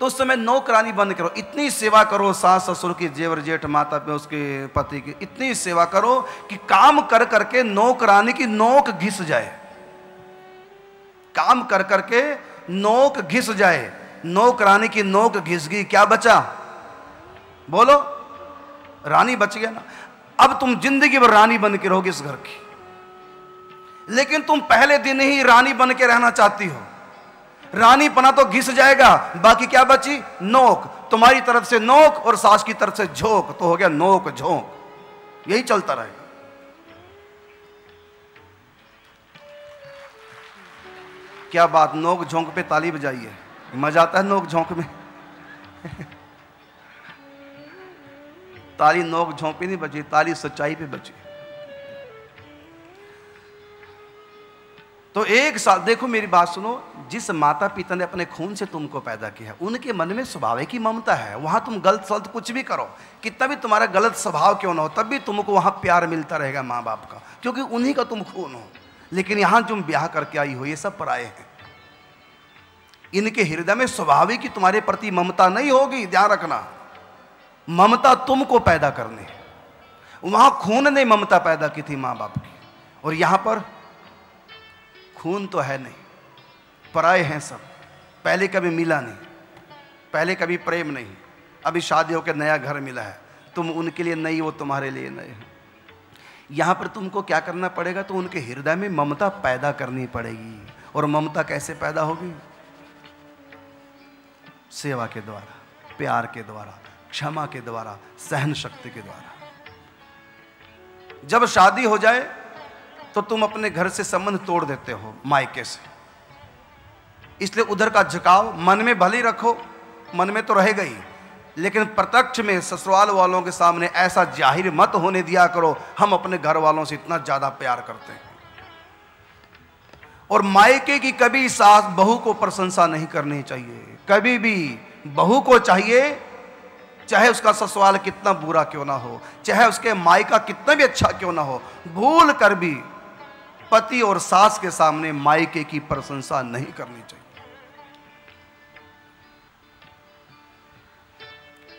तो उस समय नौकरानी बंद करो। इतनी सेवा करो, सास ससुर की जेवर जेठ माता पे उसके पति की। इतनी सेवा करो कि काम कर करके नौकरानी की नोक घिस जाए। काम कर करके नोक घिस जाए। नौकरानी की नोक घिस गई। क्या बचा? बोलो, रानी बच गया ना। अब तुम ज़िंदगी भर रानी बन के रहोगे इस घर की। लेकिन तुम पहले दिन ही रानी बन के रहना चाहती हो। रानी पना तो घिस जाएगा, बाकी क्या बची? नोक। तुम्हारी तरफ़ से नोक और सास की तरफ़ से झोंक तो हो गया नोक झोंक। यही चलता रहेगा। क्या बात, नोक झोंक पे ताली बजाइए। मज़ा आता है नोक झोंक में? ताली नोक झोंक पे नहीं बची, ताली सच्चाई पे बची। तो एक साल, देखो मेरी बात सुनो, जिस माता पिता ने अपने खून से तुमको पैदा किया है, उनके मन में स्वभाव की ममता है, वहाँ तुम गलत सलत कुछ भी करो कितना भी तुम्हारा गलत स्वभाव क्यों ना हो तब भी तुमको वहाँ प्यार मिलता रहेगा माँ बाप का, क्योंकि उन्हीं का तुम खून हो। लेकिन यहाँ तुम ब्याह करके आई हो, ये सब पराए हैं। इनके हृदय में स्वाभाविक ही तुम्हारे प्रति ममता नहीं होगी, ध्यान रखना। ममता तुमको पैदा करने वहाँ खून ने ममता पैदा की थी माँ बाप की, और यहाँ पर खून तो है नहीं, पराए हैं सब। पहले कभी मिला नहीं, पहले कभी प्रेम नहीं। अभी शादी होकर नया घर मिला है, तुम उनके लिए नहीं वो तुम्हारे लिए नए हैं। यहाँ पर तुमको क्या करना पड़ेगा? तो उनके हृदय में ममता पैदा करनी पड़ेगी। और ममता कैसे पैदा होगी? सेवा के द्वारा, प्यार के द्वारा, क्षमा के द्वारा, सहन शक्ति के द्वारा। जब शादी हो जाए तो तुम अपने घर से संबंध तोड़ देते हो मायके से। इसलिए उधर का झुकाव मन में भले रखो, मन में तो रहेगा ही लेकिन प्रत्यक्ष में ससुराल वालों के सामने ऐसा ज़ाहिर मत होने दिया करो, हम अपने घर वालों से इतना ज़्यादा प्यार करते हैं। और मायके की कभी सास बहू को प्रशंसा नहीं करनी चाहिए। कभी भी बहू को चाहिए, चाहे उसका ससुराल कितना बुरा क्यों ना हो, चाहे उसके मायका कितना भी अच्छा क्यों ना हो, भूल कर भी पति और सास के सामने मायके की प्रशंसा नहीं करनी चाहिए।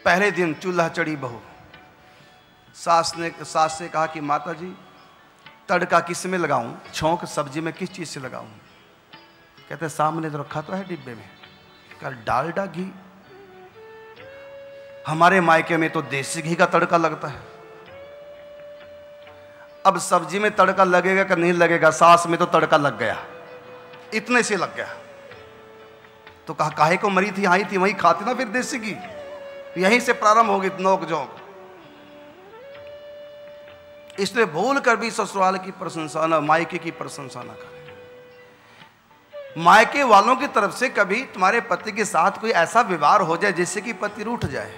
पहले दिन चूल्हा चढ़ी बहू। सास ने, सास से कहा कि माता जी तड़का किसमें लगाऊँ? छौंक सब्ज़ी में किस चीज़ से लगाऊँ? कहते, सामने तो रखा तो है डिब्बे में। कल डालडा घी। हमारे मायके में तो देसी घी का तड़का लगता है। अब सब्ज़ी में तड़का लगेगा कि नहीं लगेगा? सास में तो तड़का लग गया। इतने से लग गया। तो कहा, काहे को मरी थी, आई थी, वहीं खाती ना फिर देसी घी? यहीं से प्रारंभ होगी नोक जोक इसलिए भूल कर भी ससुराल की प्रशंसा न मायके की प्रशंसा न करें मायके वालों की तरफ़ से कभी तुम्हारे पति के साथ कोई ऐसा व्यवहार हो जाए जिससे कि पति रूठ जाए?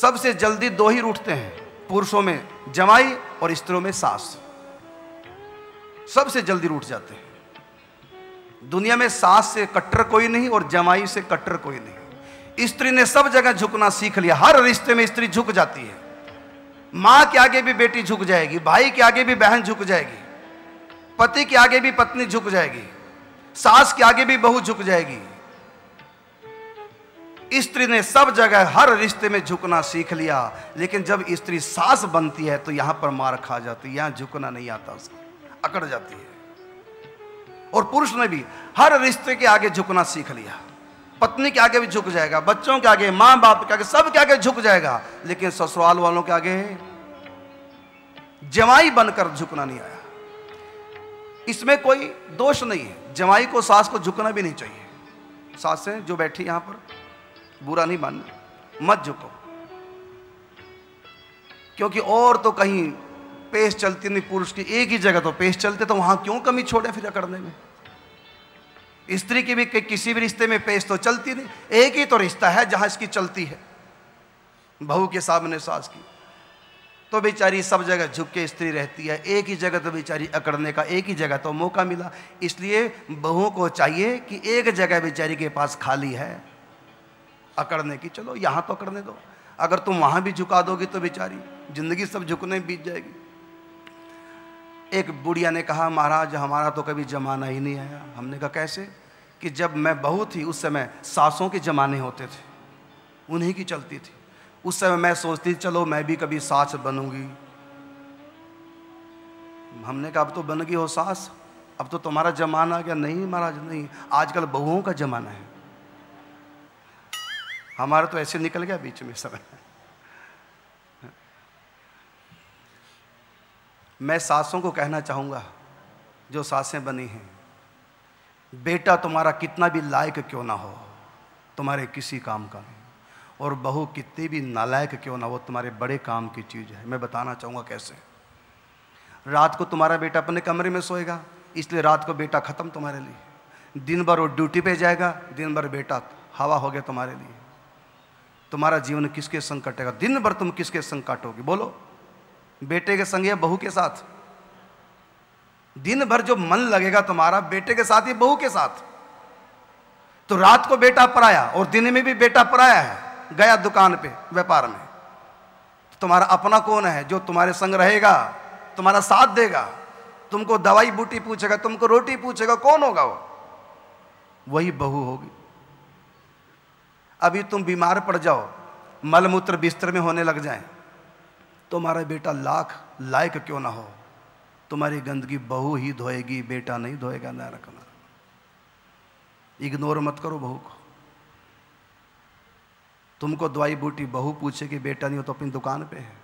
सबसे जल्दी दो ही रूठते हैं। पुरुषों में जमाई और स्त्रियों में सास। सबसे जल्दी रूठ जाते हैं। दुनिया में सास से कट्टर कोई नहीं और जमाई से कट्टर कोई नहीं। स्त्री ने सब जगह झुकना सीख लिया। हर रिश्ते में स्त्री झुक जाती है। माँ के आगे भी बेटी झुक जाएगी, भाई के आगे भी बहन झुक जाएगी, पति के आगे भी पत्नी झुक जाएगी, सास के आगे भी बहू झुक जाएगी। स्त्री ने सब जगह हर रिश्ते में झुकना सीख लिया, लेकिन जब स्त्री सास बनती है तो यहाँ पर मार खा जाती है, यहाँ झुकना नहीं आता उसको, अकड़ जाती है। और पुरुष ने भी हर रिश्ते के आगे झुकना सीख लिया। पत्नी के आगे भी झुक जाएगा, बच्चों के आगे माँ बाप के आगे, सब के आगे झुक जाएगा, लेकिन ससुराल वालों के आगे जमाई बनकर झुकना नहीं आया। इसमें कोई दोष नहीं है जमाई को सास को झुकना भी नहीं चाहिए। सासें जो बैठी यहाँ पर बुरा नहीं मानना। मत झुको। क्योंकि और तो कहीं पेश चलती नहीं, पुरुष की एक ही जगह तो पेश चलते तो वहाँ क्यों कमी छोड़े फिर अकड़ने में? स्त्री की भी किसी भी रिश्ते में पेश तो चलती नहीं। एक ही तो रिश्ता है जहाँ इसकी चलती है। बहू के सामने सास की। तो बेचारी सब जगह झुक के स्त्री रहती है। एक ही जगह तो बेचारी अकड़ने का एक ही जगह तो मौका मिला। इसलिए बहुओं को चाहिए कि एक जगह बेचारी के पास खाली है। अकड़ने की। चलो, यहाँ तो अकड़ने दो। अगर तुम वहाँ भी झुका दोगी तो बेचारी ज़िंदगी सब झुकने बीत जाएगी। एक बुढ़िया ने कहा, महाराज, हमारा तो कभी जमाना ही नहीं आया। हमने कहा, कैसे? कि जब मैं बहू थी, उस समय सासों के ज़माने होते थे। उन्हीं की चलती थी। उस समय मैं सोचती, चलो, मैं भी कभी सास बनूँगी। हमने कहा, अब तो बन गई हो सास। अब तो तुम्हारा जमाना गया। नहीं, महाराज, नहीं। आजकल बहुओं का जमाना है। हमारा तो ऐसे निकल गया बीच में समय मैं सासों को कहना चाहूँगा, जो सासें बनी हैं, बेटा तुम्हारा कितना भी लायक क्यों ना हो, तुम्हारे किसी काम का नहीं। और बहू कितनी भी नालायक क्यों ना हो, तुम्हारे बड़े काम की चीज़ है। मैं बताना चाहूँगा कैसे। रात को तुम्हारा बेटा अपने कमरे में सोएगा, इसलिए रात को बेटा ख़त्म तुम्हारे लिए। दिन भर वो ड्यूटी पे जाएगा, दिन भर बेटा हवा हो गया तुम्हारे लिए। तुम्हारा जीवन किसके संग कटेगा दिन भर तुम किसके संग काटोगे बोलो। बेटे के संग या बहू के साथ? दिन भर जो मन लगेगा तुम्हारा, बेटे के साथ ही बहू के साथ? तो रात को बेटा पराया और दिन में भी बेटा पराया है, गया दुकान पे, व्यापार में। तो तुम्हारा अपना कौन है जो तुम्हारे संग रहेगा, तुम्हारा साथ देगा? तुमको दवाई बूटी पूछेगा, तुमको रोटी पूछेगा, कौन होगा वो? वही बहू होगी। अभी तुम बीमार पड़ जाओ, मलमूत्र बिस्तर में होने लग जाए। तुम्हारा बेटा लाख लायक क्यों ना हो? तुम्हारी गंदगी बहू ही धोएगी, बेटा नहीं धोएगा, ना रखना। इग्नोर मत करो बहू को। तुमको दवाई बूटी बहू पूछे कि बेटा नहीं हो तो अपनी दुकान पे है।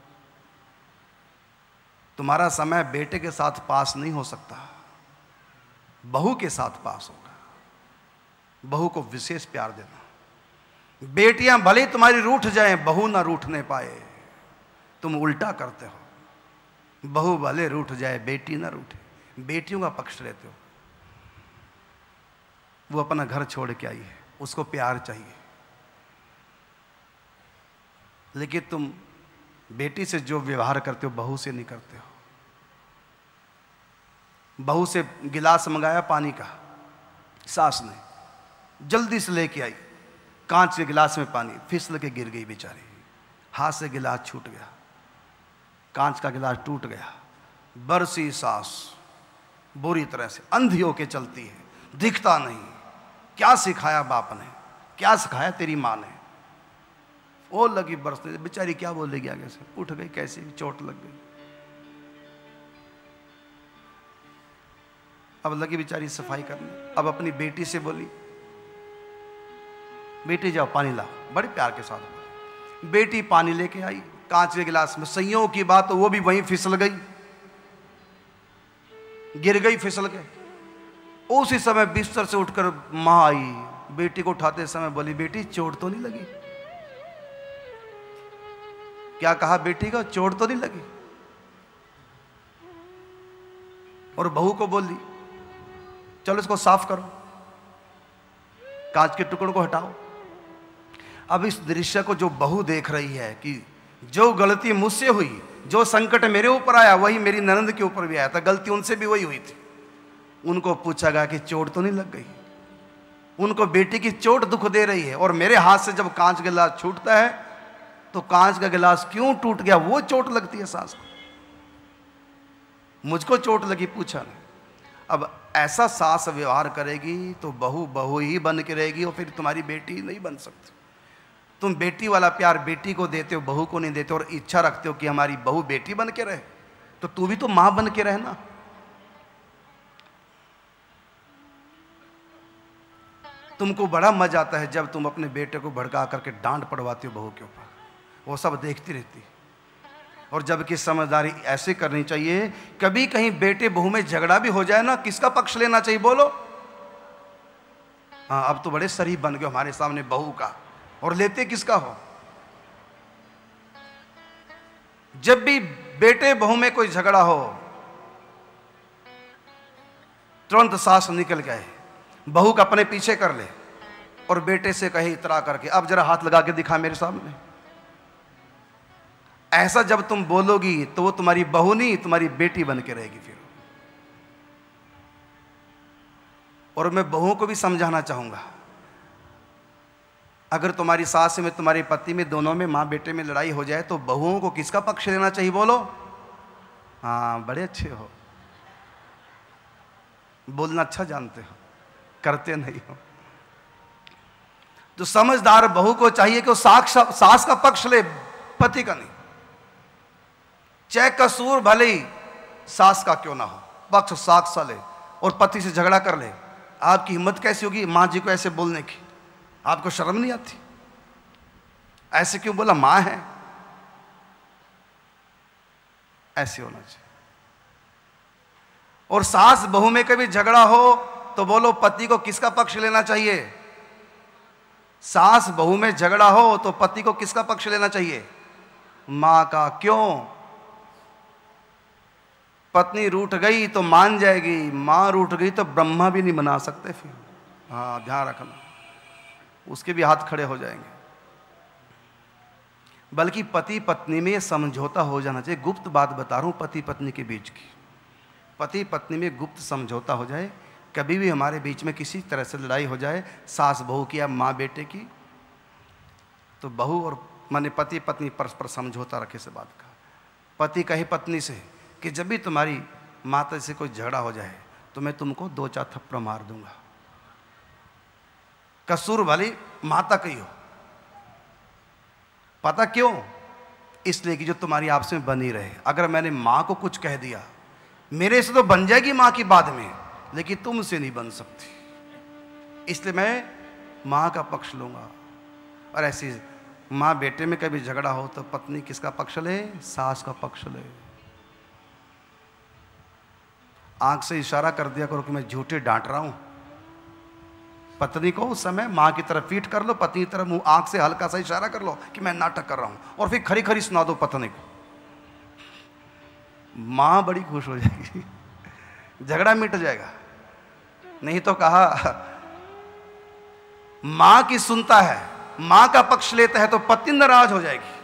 तुम्हारा समय बेटे के साथ पास नहीं हो सकता। बहू के साथ पास होगा। बहू को विशेष प्यार देना। बेटियाँ भले तुम्हारी रूठ जाएँ, बहू ना रूठने पाए। तुम उल्टा करते हो। बहू भले रूठ जाए, बेटी ना रूठे। बेटियों का पक्ष लेते हो। वो अपना घर छोड़ के आई है। उसको प्यार चाहिए। लेकिन तुम बेटी से जो व्यवहार करते हो, बहू से नहीं करते हो। बहू से गिलास मंगाया, पानी का। सास ने जल्दी से लेके आई। कांच के गिलास में पानी, फिसल के गिर गई बेचारी। हाथ से गिलास छूट गया। कांच का गिलास टूट गया। बरसी सास बुरी तरह से अंधी होके चलती है। दिखता नहीं। क्या सिखाया बाप ने? क्या सिखाया तेरी माँ ने? वो लगी बरसने बेचारी क्या बोलेगी आगे से? उठ गई कैसे? चोट लग गई। अब लगी बेचारी सफ़ाई करने। अब अपनी बेटी से बोली बेटी जाओ पानी लाओ। बड़े प्यार के साथ बेटी पानी लेके आई, कांच के गिलास में सैयों की बात तो वो भी वहीं फिसल गई। गिर गई, फिसल के उसी समय बिस्तर से उठकर माँ आई। बेटी को उठाते समय बोली, बेटी, चोट तो नहीं लगी? क्या कहा बेटी का? चोट तो नहीं लगी। और बहू को बोली, चलो इसको साफ़ करो। कांच के टुकड़ों को हटाओ। अब इस दृश्य को जो बहू देख रही है कि जो गलती मुझसे हुई, जो संकट मेरे ऊपर आया, वही मेरी ननंद के ऊपर भी आया था। गलती उनसे भी वही हुई थी। उनको पूछा गया कि चोट तो नहीं लग गई? उनको बेटी की चोट दुख दे रही है और मेरे हाथ से जब कांच का गिलास छूटता है तो कांच का गिलास क्यों टूट गया? वो चोट लगती है सास को। मुझको चोट लगी, पूछा नहीं। अब ऐसा सास व्यवहार करेगी तो बहू बहू ही बन के रहेगी और फिर तुम्हारी बेटी नहीं बन सकती। तुम बेटी वाला प्यार बेटी को देते हो, बहू को नहीं देते और इच्छा रखते हो कि हमारी बहू बेटी बन के रहे तो तू भी तो माँ बन के रहना तुमको बड़ा मज़ा आता है जब तुम अपने बेटे को भड़का करके डांट पड़वाते हो बहू के ऊपर। वो सब देखती रहती। और जबकि समझदारी ऐसे करनी चाहिए, कभी कहीं बेटे बहू में झगड़ा भी हो जाए ना, किसका पक्ष लेना चाहिए बोलो? हाँ अब तो बड़े शरीफ बन गए हमारे सामने बहू का। और लेते किसका हो? जब भी बेटे बहू में कोई झगड़ा हो, तुरंत सास निकल गए, बहू का अपने पीछे कर ले और बेटे से कहे इतरा करके, अब जरा हाथ लगा के दिखा मेरे सामने। ऐसा जब तुम बोलोगी तो वो तुम्हारी बहू नहीं, तुम्हारी बेटी बन के रहेगी फिर। और मैं बहुओं को भी समझाना चाहूँगा। अगर तुम्हारी सास में, तुम्हारे पति में, दोनों में माँ बेटे में लड़ाई हो जाए तो बहुओं को किसका पक्ष लेना चाहिए, बोलो? हाँ बड़े अच्छे हो। बोलना अच्छा जानते हो, करते नहीं हो। तो समझदार बहू को चाहिए कि वो साक्ष, सास का पक्ष ले, पति का नहीं। चाहे कसूर भले ही सास का क्यों ना हो, पक्ष साक्ष ले और पति से झगड़ा कर ले। आपकी हिम्मत कैसी होगी माँ जी को ऐसे बोलने की? आपको शर्म नहीं आती? ऐसे क्यों बोला, माँ है? ऐसे होना चाहिए। और सास बहू में कभी झगड़ा हो तो बोलो, पति को किसका पक्ष लेना चाहिए? सास बहू में झगड़ा हो तो पति को किसका पक्ष लेना चाहिए? माँ का। क्यों? पत्नी रूठ गई तो मान जाएगी, माँ रूठ गई तो ब्रह्मा भी नहीं बना सकते फिर। हाँ ध्यान रखना। उसके भी हाथ खड़े हो जाएँगे। बल्कि पति पत्नी में समझौता हो जाना चाहिए। गुप्त बात बता रहा हूँ पति पत्नी के बीच की। पति पत्नी में गुप्त समझौता हो जाए, कभी भी हमारे बीच में किसी तरह से लड़ाई हो जाए, सास बहू की या माँ बेटे की तो बहू और माने पति पत्नी परस्पर समझौता रखे से बात का। पति कहे पत्नी से कि जब भी तुम्हारी माता से कोई झगड़ा हो जाए तो मैं तुमको दो चार थप्पड़ मार दूँगा। कसूर वाली माता कही हो। पता क्यों? इसलिए कि जो तुम्हारी आपस में बनी रहे। अगर मैंने माँ को कुछ कह दिया, मेरे से तो बन जाएगी माँ की बाद में, लेकिन तुमसे नहीं बन सकती। इसलिए मैं माँ का पक्ष लूँगा। और ऐसी माँ बेटे में कभी झगड़ा हो तो पत्नी किसका पक्ष ले? सास का पक्ष ले। आँख से इशारा कर दिया करो कि मैं झूठे डांट रहा हूँ। पत्नी को उस समय माँ की तरफ़ फीट कर लो, पत्नी की तरफ़ मुँह, आँख से हल्का सा इशारा कर लो कि मैं नाटक कर रहा हूँ। और फिर खरी खरी सुना दो पत्नी को। माँ बड़ी खुश हो जाएगी। झगड़ा मिट जाएगा। नहीं तो कहा, माँ की सुनता है, माँ का पक्ष लेता है तो पत्नी नाराज़ हो जाएगी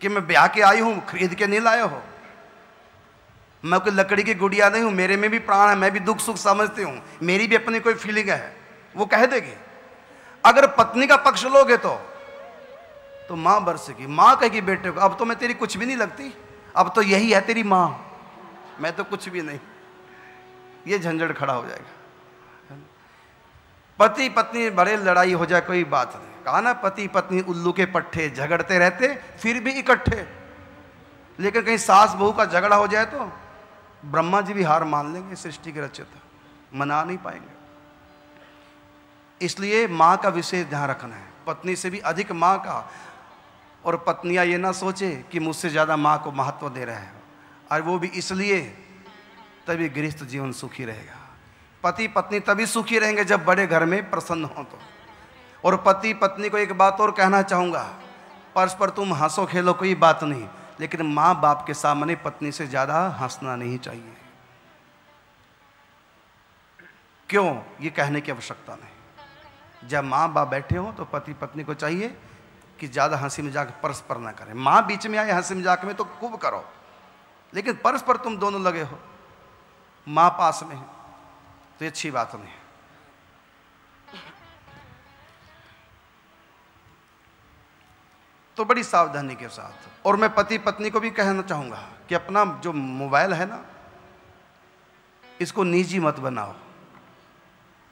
कि मैं ब्याह के आई हूँ, खरीद के नहीं लाया हो। मैं कोई लकड़ी की गुड़िया नहीं हूँ, मेरे में भी प्राण है, मैं भी दुख सुख समझती हूँ। मेरी भी अपनी कोई फीलिंग है। वो कह देगी, अगर पत्नी का पक्ष लोगे तो। तो माँ बरसेगी। माँ कहेगी, बेटे को, अब तो मैं तेरी कुछ भी नहीं लगती। अब तो यही है तेरी माँ। मैं तो कुछ भी नहीं। ये झंझट खड़ा हो जाएगा। पति पत्नी बड़े लड़ाई हो जाए, कोई बात नहीं। कहा ना, पति पत्नी उल्लू के पट्टे झगड़ते रहते, फिर भी इकट्ठे। लेकिन कहीं सास बहू का झगड़ा हो जाए तो ब्रह्मा जी भी हार मान लेंगे, सृष्टि के रचित मना नहीं पाएँगे। इसलिए माँ का विशेष ध्यान रखना है। पत्नी से भी अधिक माँ का, और पत्नियाँ ये ना सोचे कि मुझसे ज़्यादा माँ को महत्व दे रहे हैं। और वो भी इसलिए, तभी गृहस्थ जीवन सुखी रहेगा। पति पत्नी तभी सुखी रहेंगे जब बड़े घर में प्रसन्न हो तो। और पति पत्नी को एक बात और कहना चाहूँगा, परस्पर तुम हंसो खेलो, कोई बात नहीं। लेकिन माँ बाप के सामने पत्नी से ज़्यादा हंसना नहीं चाहिए। क्यों? ये कहने की आवश्यकता नहीं। जब माँ बाप बैठे हो तो पति पत्नी को चाहिए कि ज़्यादा हँसी मज़ाक परस्पर ना करें। माँ बीच में आए हँसी मज़ाक में तो खूब करो, लेकिन परस्पर तुम दोनों लगे हो। माँ पास में है तो ये अच्छी बात नहीं है। तो बड़ी सावधानी के साथ। और मैं पति पत्नी को भी कहना चाहूँगा कि अपना जो मोबाइल है ना, इसको निजी मत बनाओ।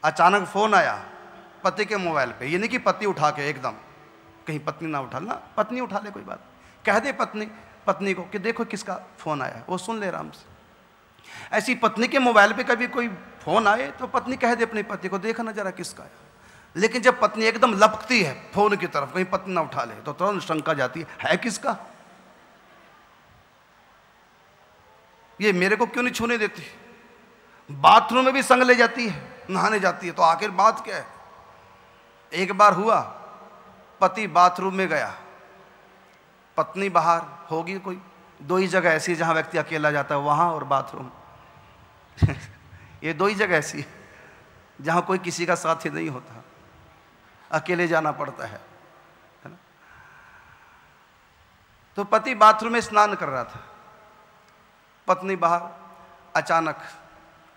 अचानक फ़ोन आया, पति के मोबाइल पे। ये नहीं कि पति उठा के एकदम, कहीं पत्नी ना उठा ना पत्नी उठा ले कोई बात। कह दे पत्नी पत्नी को कि देखो किसका फ़ोन आया वो सुन ले आराम से। ऐसी पत्नी के मोबाइल पे कभी कोई फ़ोन आए तो पत्नी कह दे अपनी पति को, देखना जरा किसका है। लेकिन जब पत्नी एकदम लपकती है फ़ोन की तरफ़, कहीं पत्नी ना उठा ले तो तुरंत शंका जाती है है किसका? ये मेरे को क्यों नहीं छूने देती? बाथरूम में भी संग ले जाती है, नहाने जाती है तो आखिर बात क्या है? एक बार हुआ, पति बाथरूम में गया, पत्नी बाहर, होगी कोई? दो ही जगह ऐसी जहाँ व्यक्ति अकेला जाता है, वहाँ और बाथरूम। ये दो ही जगह ऐसी जहाँ कोई किसी का साथ ही नहीं होता। अकेले जाना पड़ता है तो पति बाथरूम में स्नान कर रहा था। पत्नी बाहर, अचानक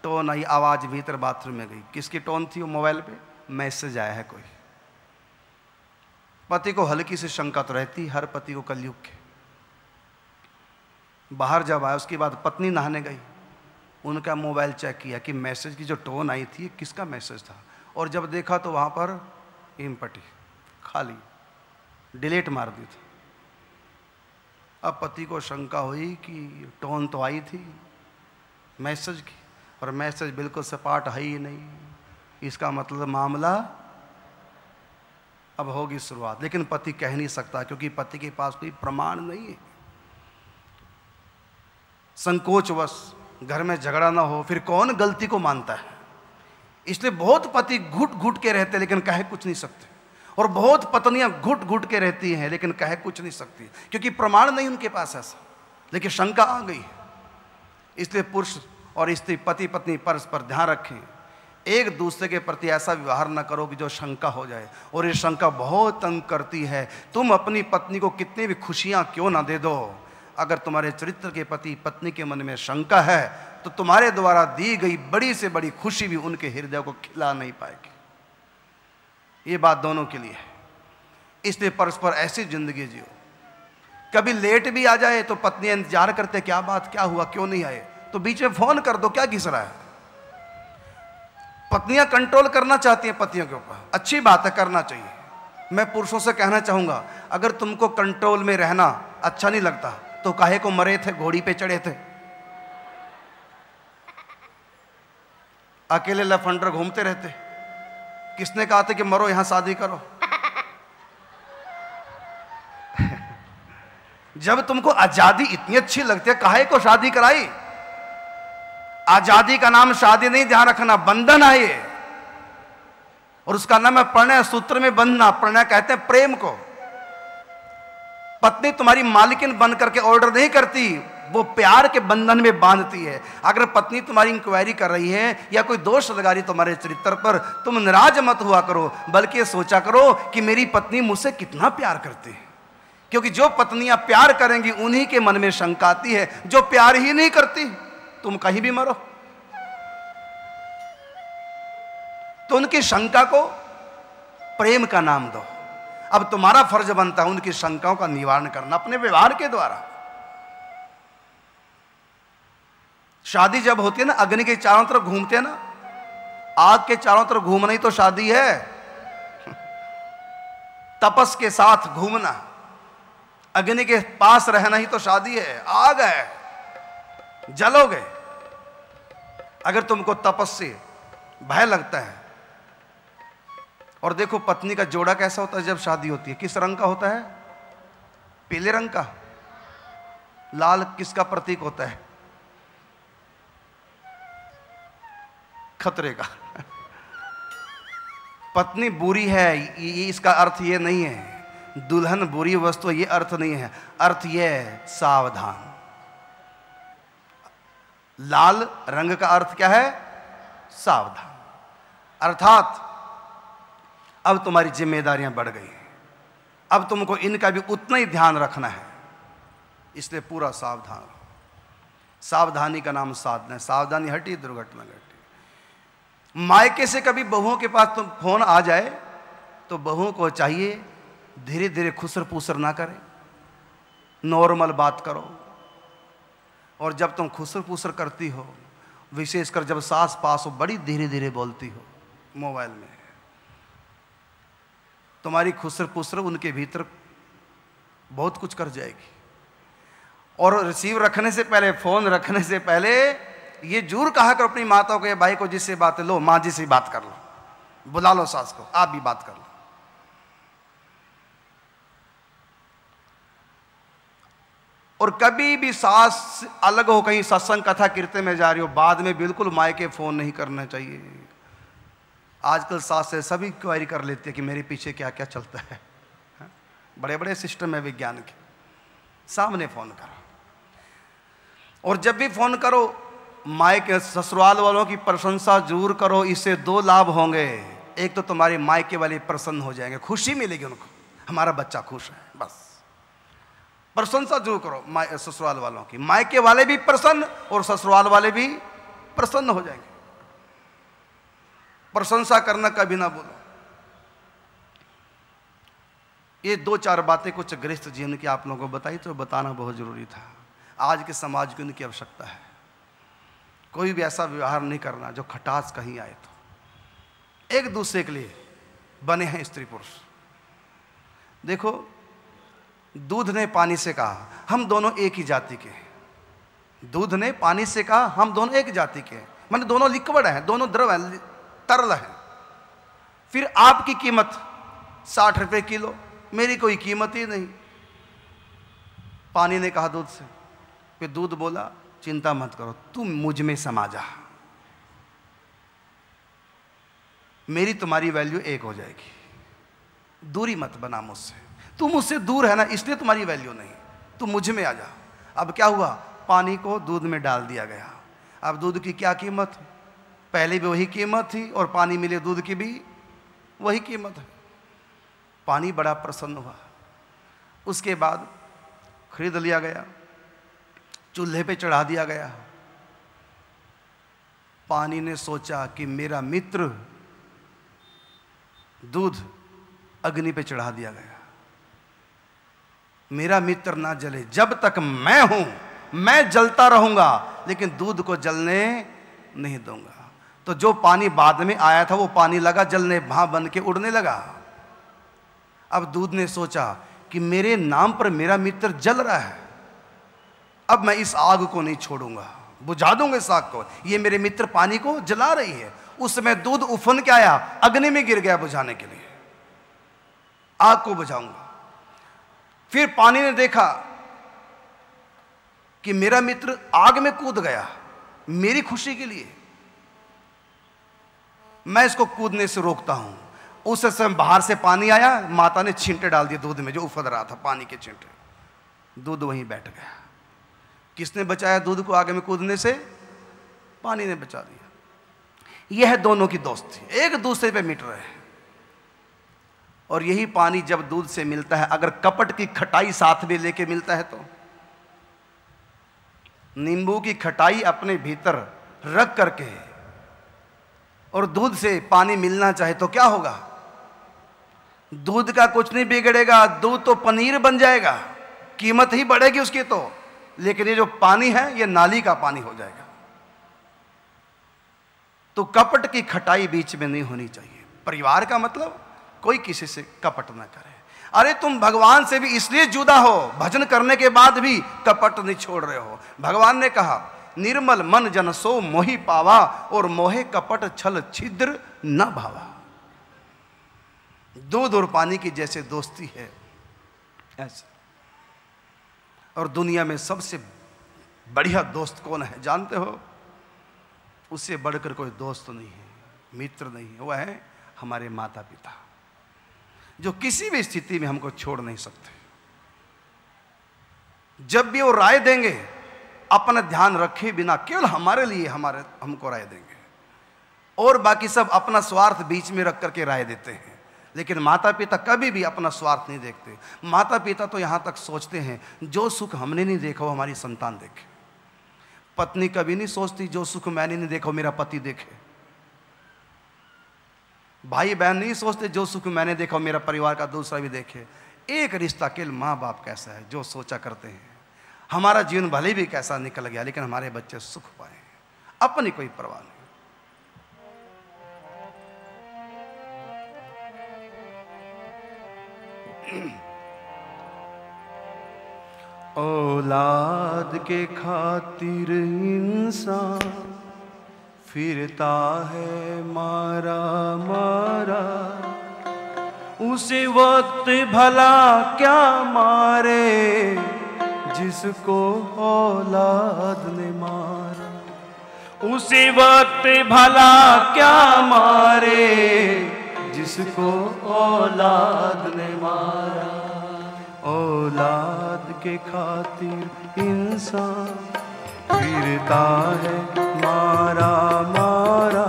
टोन आई, आवाज़ भीतर बाथरूम में गई। किसकी टोन थी वो मोबाइल पे? मैसेज आया है कोई। पति को हल्की सी शंका तो रहती, हर पति को कलयुग के। बाहर जब आया, उसके बाद पत्नी नहाने गई। उनका मोबाइल चेक किया कि मैसेज की जो टोन आई थी, किसका मैसेज था? और जब देखा तो वहाँ पर ईम पटी, खाली, डिलीट मार दी थी। अब पति को शंका हुई कि टोन तो आई थी मैसेज की, और मैसेज बिल्कुल सपाट है ही नहीं। इसका मतलब मामला अब होगी शुरुआत, लेकिन पति कह नहीं सकता, क्योंकि पति के पास कोई प्रमाण नहीं है। संकोचवश, घर में झगड़ा ना हो, फिर कौन गलती को मानता है? इसलिए बहुत पति घुट घुट के रहते लेकिन कहे कुछ नहीं सकते। और बहुत पत्नियाँ घुट घुट के रहती हैं, लेकिन कहे कुछ नहीं सकती। क्योंकि प्रमाण नहीं उनके पास ऐसा लेकिन शंका आ गई इसलिए पुरुष और स्त्री, पति, पत्नी परस्पर ध्यान रखें। एक दूसरे के प्रति ऐसा व्यवहार न करो कि जो शंका हो जाए। और ये शंका बहुत तंग करती है। तुम अपनी पत्नी को कितनी भी खुशियाँ क्यों ना दे दो। अगर तुम्हारे चरित्र के पति पत्नी के मन में शंका है तो तुम्हारे द्वारा दी गई बड़ी से बड़ी खुशी भी उनके हृदय को खिला नहीं पाएगी। ये बात दोनों के लिए है। इसलिए परस्पर ऐसी ज़िंदगी जियो। कभी लेट भी आ जाए तो पत्नी इंतज़ार करते, क्या बात, क्या हुआ, क्यों नहीं आए? तो बीच में फ़ोन कर दो, क्या घिस रहा है? पत्नियाँ कंट्रोल करना चाहती हैं पतियों के ऊपर। अच्छी बात है, करना चाहिए। मैं पुरुषों से कहना चाहूँगा, अगर तुमको कंट्रोल में रहना अच्छा नहीं लगता तो काहे को मरे थे, घोड़ी पे चढ़े थे? अकेले लफंडर घूमते रहते। किसने कहा था कि मरो, यहाँ शादी करो? जब तुमको आज़ादी इतनी अच्छी लगती है, काहे को शादी कराई? आज़ादी का नाम शादी नहीं, ध्यान रखना, बंधन है ये। और उसका नाम है प्रणय, सूत्र में बंधना। प्रणय कहते हैं प्रेम को। पत्नी तुम्हारी मालिकिन बन करके ऑर्डर नहीं करती। वो प्यार के बंधन में बांधती है। अगर पत्नी तुम्हारी इंक्वायरी कर रही है या कोई दोष लगा रही तुम्हारे चरित्र पर, तुम नाराज़ मत हुआ करो, बल्कि सोचा करो कि मेरी पत्नी मुझसे कितना प्यार करती है। क्योंकि जो पत्नियाँ प्यार करेंगी, उन्हीं के मन में शंका आती है, जो प्यार ही नहीं करती, तुम कहीं भी मरो। तो उनकी शंका को प्रेम का नाम दो। अब तुम्हारा फ़र्ज़ बनता है उनकी शंकाओं का निवारण करना, अपने व्यवहार के द्वारा। शादी जब होती है ना, अग्नि के चारों तरफ़ घूमते हैं ना, आग के चारों तरफ़ घूमना ही तो शादी है। तपस के साथ घूमना, अग्नि के पास रहना ही तो शादी है। आग है, जलोगे। अगर तुमको तपस से भय लगता है, और देखो पत्नी का जोड़ा कैसा होता है जब शादी होती है, किस रंग का होता है? पीले रंग का। लाल किसका प्रतीक होता है? खतरे का पत्नी बुरी है, ये इसका अर्थ ये नहीं है। दुल्हन बुरी वस्तु, ये अर्थ नहीं है। अर्थ ये है सावधान। लाल रंग का अर्थ क्या है? सावधान। अर्थात, अब तुम्हारी जिम्मेदारियाँ बढ़ गई हैं। अब तुमको इनका भी उतना ही ध्यान रखना है। इसलिए पूरा सावधान। सावधानी का नाम साधना है। सावधानी हटी दुर्घटना घटी मायके से कभी बहुओं के पास तुम फ़ोन आ जाए तो बहुओं को चाहिए धीरे धीरे खुसर पुसर ना करें। नॉर्मल बात करो। और जब तुम खुसर पुसर करती हो, विशेषकर जब सास पास हो, बड़ी धीरे धीरे बोलती हो, मोबाइल में। तुम्हारी खुसर पुसर उनके भीतर बहुत कुछ कर जाएगी। और रिसीव रखने से पहले, फ़ोन रखने से पहले ये ज़रूर कहा कर अपनी माता को, या भाई को जिससे बात लो, माँ जी से बात कर लो। बुला लो सास को, आप भी बात कर लो। और कभी भी सास अलग हो, कहीं सत्संग कथा कीर्तन में जा रही हो, बाद में बिल्कुल माए के फ़ोन नहीं करना चाहिए। आजकल सास से सभी क्वारी कर लेते हैं कि मेरे पीछे क्या क्या चलता है। हाँ? बड़े बड़े सिस्टम है विज्ञान के। सामने फ़ोन करो। और जब भी फ़ोन करो माए के ससुराल वालों की प्रशंसा ज़रूर करो, इससे दो लाभ होंगे। एक तो तुम्हारी मायके वाले प्रसन्न हो जाएँगे, खुशी मिलेगी उनको। हमारा बच्चा खुश है, बस। प्रशंसा ज़रूर करो माए ससुराल वालों की। मायके वाले भी प्रसन्न और ससुराल वाले भी प्रसन्न हो जाएँगे। प्रशंसा करना कभी ना बोलो ये दो चार बातें कुछ गृहस्थ जीवन की आप लोगों को बताई तो बताना बहुत ज़रूरी था। आज के समाज की उनकी आवश्यकता है। कोई भी ऐसा व्यवहार नहीं करना जो खटास कहीं आए तो। एक दूसरे के लिए बने हैं स्त्री पुरुष। देखो, दूध ने पानी से कहा, हम दोनों एक ही जाति के हैं। दूध ने पानी से कहा, हम दोनों एक जाति के हैं। मैंने दोनों लिक्विड हैं, दोनों द्रव हैं, तरल हैं। फिर आपकी कीमत साठ रुपए किलो, मेरी कोई कीमत ही नहीं। पानी ने कहा दूध से, फिर दूध बोला चिंता मत करो, तुम मुझमें समा जा। मेरी तुम्हारी वैल्यू एक हो जाएगी। दूरी मत बना मुझसे। तुम मुझसे दूर है ना, इसलिए तुम्हारी वैल्यू नहीं। तुम मुझमें आ जा। अब क्या हुआ? पानी को दूध में डाल दिया गया। अब दूध की क्या कीमत? पहले भी वही कीमत थी और पानी मिले दूध की भी वही कीमत है। पानी बड़ा प्रसन्न हुआ। उसके बाद खरीद लिया गया। चूल्हे पे चढ़ा दिया गया। पानी ने सोचा कि मेरा मित्र दूध अग्नि पे चढ़ा दिया गया। मेरा मित्र ना जले। जब तक मैं हूँ, मैं जलता रहूँगा, लेकिन दूध को जलने नहीं दूँगा। तो जो पानी बाद में आया था, वो पानी लगा, जलने वहाँ बन के उड़ने लगा। अब दूध ने सोचा कि मेरे नाम पर मेरा मित्र जल रहा है। अब मैं इस आग को नहीं छोड़ूँगा। बुझा दूँगा इस आग को। ये मेरे मित्र पानी को जला रही है। उस समय दूध उफन के आया, अग्नि में गिर गया बुझाने के लिए। आग को बुझाऊँगा। फिर पानी ने देखा कि मेरा मित्र आग में कूद गया, मेरी खुशी के लिए। मैं इसको कूदने से रोकता हूँ। उस समय बाहर से पानी आया, माता ने छींटे डाल दिए दूध में, जो उफद रहा था, पानी के छींटे। दूध वहीं बैठ गया। किसने बचाया दूध को आगे में कूदने से? पानी ने बचा दिया। यह दोनों की दोस्ती एक दूसरे पे मिट रहे हैं। और यही पानी जब दूध से मिलता है, अगर कपट की खटाई साथ में लेके मिलता है तो। नींबू की खटाई अपने भीतर रख करके और दूध से पानी मिलना चाहे तो क्या होगा? दूध का कुछ नहीं बिगड़ेगा, दूध तो पनीर बन जाएगा। कीमत ही बढ़ेगी उसकी तो। लेकिन ये जो पानी है, ये नाली का पानी हो जाएगा। तो कपट की खटाई बीच में नहीं होनी चाहिए। परिवार का मतलब कोई किसी से कपट ना करे। अरे, तुम भगवान से भी इसलिए जुदा हो, भजन करने के बाद भी कपट नहीं छोड़ रहे हो। भगवान ने कहा, निर्मल मन जन सो मोही पावा और मोहे कपट छल छिद्र न भावा। दूध और पानी की जैसे दोस्ती है, ऐसे। और दुनिया में सबसे बढ़िया दोस्त कौन है, जानते हो? उससे बढ़कर कोई दोस्त नहीं है, मित्र नहीं है, वह है हमारे माता पिता जो किसी भी स्थिति में हमको छोड़ नहीं सकते। जब भी वो राय देंगे, अपना ध्यान रखे बिना, केवल हमारे लिए हमारे, हमको राय देंगे, और बाकी सब अपना स्वार्थ बीच में रख करके राय देते हैं। लेकिन माता पिता कभी भी अपना स्वार्थ नहीं देखते। माता पिता तो यहाँ तक सोचते हैं, जो सुख हमने नहीं देखा, वो हमारी संतान देखे। पत्नी कभी नहीं सोचती, जो सुख मैंने नहीं देखा मेरा पति देखे। भाई बहन नहीं सोचते, जो सुख मैंने देखा मेरा परिवार का दूसरा भी देखे। एक रिश्ता केवल माँ बाप कैसा है, जो सोचा करते हैं। हमारा जीवन भले भी कैसा निकल गया, लेकिन हमारे बच्चे सुख पाए अपनी कोई परवाह नहीं। औलाद के खातिर इंसान फिरता है, मारा मारा। उसी वक्त भला क्या मारे, जिसको औलाद ने मारा। उसी वक्त भला क्या मारे जिसको औलाद ने मारा। औलाद के खातिर इंसान फिरता है, मारा मारा।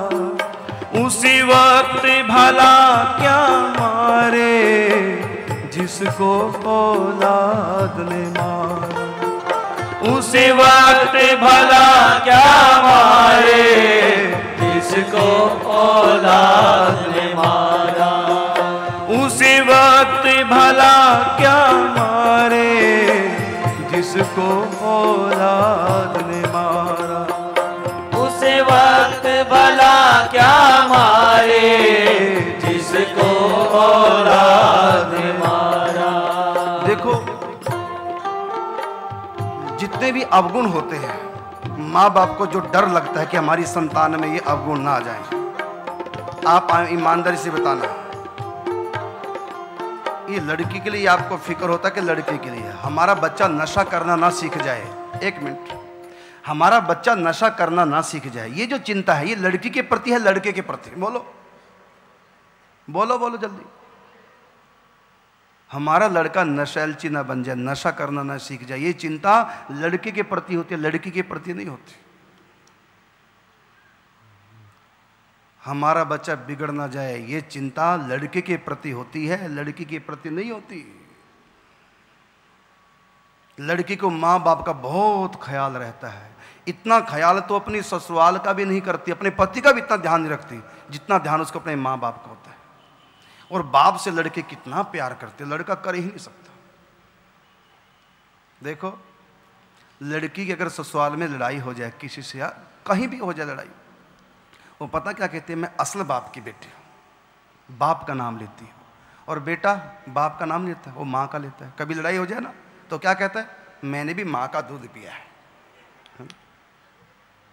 उसी वक्त भला क्या मारे, जिसको औलाद ने मारा। उसी वक्त भला क्या मारे जिसको औलाद ने मारा। उसी वक्त भला क्या मारे जिसको औलाद ने मारा। उसी वक्त भला क्या मारे जिसको औलाद ने मारा। देखो जितने भी अवगुण होते हैं माँ बाप को जो डर लगता है कि हमारी संतान में ये अवगुण ना आ जाए, आप ईमानदारी से बताना। ये लड़की के लिए आपको फ़िक्र होता है कि लड़के के लिए। हमारा बच्चा नशा करना ना सीख जाए। एक मिनट। हमारा बच्चा नशा करना ना सीख जाए। ये जो चिंता है, ये लड़की के प्रति है, लड़के के प्रति। बोलो। बोलो बोलो जल्दी। हमारा लड़का नशैलची ना बन जाए, नशा करना ना सीख जाए, ये चिंता लड़के के प्रति होती है, लड़की के प्रति नहीं होती। हमारा बच्चा बिगड़ ना जाए, ये चिंता लड़के के प्रति होती है, लड़की के प्रति नहीं होती। लड़की को माँ बाप का बहुत ख्याल रहता है। इतना ख्याल तो अपनी ससुराल का भी नहीं करती, अपने पति का भी इतना ध्यान नहीं रखती, जितना ध्यान उसको अपने माँ बाप का और बाप से लड़के कितना प्यार करते, लड़का कर ही नहीं सकता। देखो, लड़की की अगर ससुराल में लड़ाई हो जाए, किसी से या कहीं भी हो जाए लड़ाई, वो पता क्या कहते हैं, मैं असल बाप की बेटी हूँ, बाप का नाम लेती हूँ। और बेटा, बाप का नाम लेता है, वो माँ का लेता है। कभी लड़ाई हो जाए ना तो क्या कहता है, मैंने भी माँ का दूध पिया है।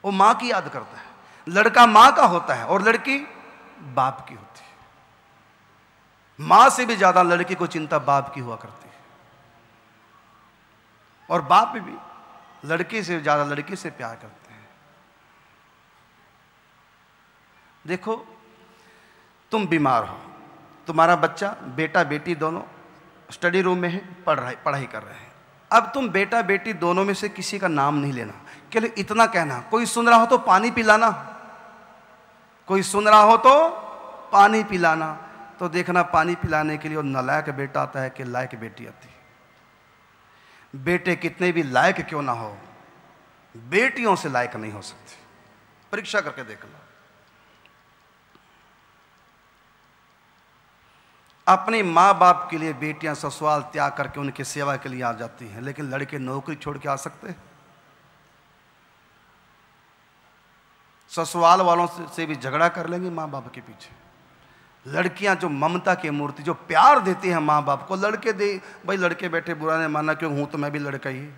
वो माँ की याद करता है। लड़का माँ का होता है और लड़की बाप की होती है। माँ से भी ज़्यादा लड़की को चिंता बाप की हुआ करती है। और बाप भी लड़के से ज़्यादा लड़की से प्यार करते हैं। देखो, तुम बीमार हो। तुम्हारा बच्चा, बेटा, बेटी दोनों स्टडी रूम में है, पढ़ रहे, पढ़ाई कर रहे हैं। अब तुम बेटा, बेटी दोनों में से किसी का नाम नहीं लेना। केवल इतना कहना, कोई सुन रहा हो तो पानी पिलाना। कोई सुन रहा हो तो पानी पिलाना। तो देखना पानी पिलाने के लिए नलायक बेटा आता है कि लायक बेटी आती है। बेटे कितने भी लायक क्यों ना हो, बेटियों से लायक नहीं हो सकती। परीक्षा करके देख लो। अपने माँ बाप के लिए बेटियाँ ससुराल त्याग करके उनकी सेवा के लिए आ जाती हैं, लेकिन लड़के नौकरी छोड़ के आ सकते ससुराल वालों से भी झगड़ा कर लेंगे माँ बाप के पीछे। लड़कियाँ जो ममता की मूर्ति, जो प्यार देती हैं माँ बाप को, लड़के दे, भाई, लड़के बैठे बुरा नहीं माना क्यों? हूँ तो मैं भी लड़का ही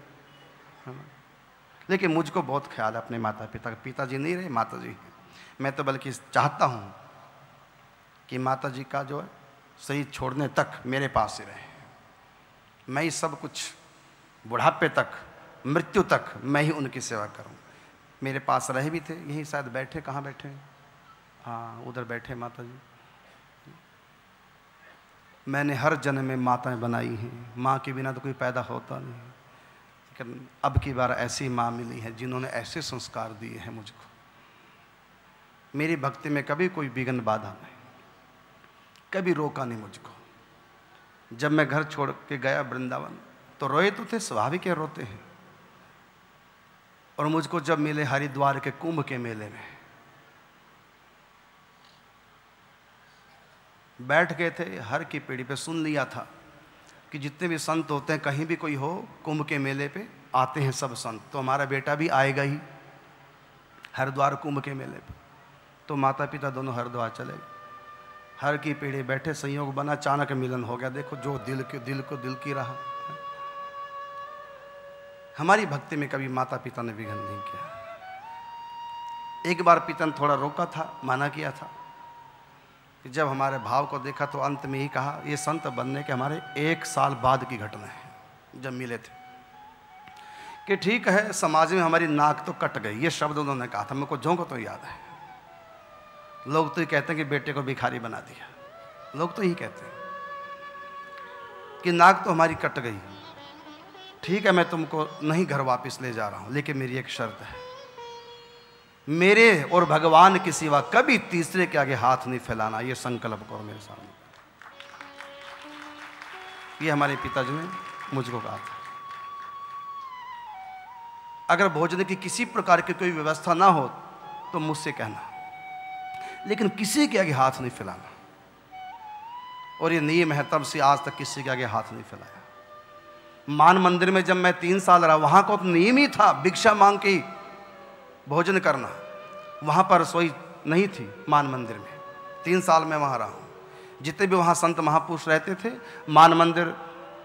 लेकिन मुझको बहुत ख्याल है अपने माता पिता का। पिताजी नहीं रहे माता जी मैं तो बल्कि चाहता हूँ कि माता जी का जो है, सही छोड़ने तक मेरे पास ही रहे। मैं ही सब कुछ, बुढ़ापे तक, मृत्यु तक मैं ही उनकी सेवा करूँ। मेरे पास रहे भी थे, यहीं शायद बैठे, कहाँ बैठे? हाँ उधर बैठे माता जी मैंने हर जन्म में माताएँ बनाई हैं। माँ के बिना तो कोई पैदा होता नहीं। लेकिन अब की बार ऐसी माँ मिली है जिन्होंने ऐसे संस्कार दिए हैं मुझको। मेरी भक्ति में कभी कोई विघ्न बाधा नहीं। कभी रोका नहीं मुझको। जब मैं घर छोड़ के गया वृंदावन तो रोए तो थे, स्वाभाविक है, रोते हैं। और मुझको जब मिले हरिद्वार के कुंभ के मेले में बैठ गए थे, हर की पीढ़ी पे सुन लिया था कि जितने भी संत होते हैं, कहीं भी कोई हो, कुंभ के मेले पे आते हैं सब संत। तो हमारा बेटा भी आएगा ही, हरिद्वार कुंभ के मेले पे। तो माता पिता दोनों हरिद्वार चले गए। हर की पीढ़ी बैठे, संयोग बना अचानक मिलन हो गया। देखो, जो दिल के, दिल को दिल की रहा। हमारी भक्ति में कभी माता पिता ने विघन नहीं किया। एक बार पिता ने थोड़ा रोका था, माना किया था। कि जब हमारे भाव को देखा तो अंत में ही कहा, ये संत बनने के हमारे एक साल बाद की घटना है। जब मिले थे। कि ठीक है, समाज में हमारी नाक तो कट गई, ये शब्द उन्होंने कहा था। मेरे को जो को तो याद है। लोग तो ये कहते हैं कि बेटे को भिखारी बना दिया। लोग तो यही कहते हैं कि नाक तो हमारी कट गई। ठीक है, मैं तुमको नहीं घर वापस ले जा रहा हूँ, लेकिन मेरी एक शर्त है। मेरे और भगवान के सिवा कभी तीसरे के आगे हाथ नहीं फैलाना, ये संकल्प करो मेरे सामने। ये हमारे पिताजी ने मुझको कहा था। अगर भोजन की किसी प्रकार की कोई व्यवस्था ना हो तो मुझसे कहना। लेकिन किसी के आगे हाथ नहीं फैलाना। और ये नियम है, तब से आज तक किसी के आगे हाथ नहीं फैलाया। मान मंदिर में जब मैं तीन साल रहा, वहाँ को तो नियम ही था, भिक्षा मांग के भोजन करना। वहाँ पर रसोई नहीं थी मान मंदिर में। तीन साल में वहाँ रहा हूँ। जितने भी वहाँ संत महापुरुष रहते थे, मान मंदिर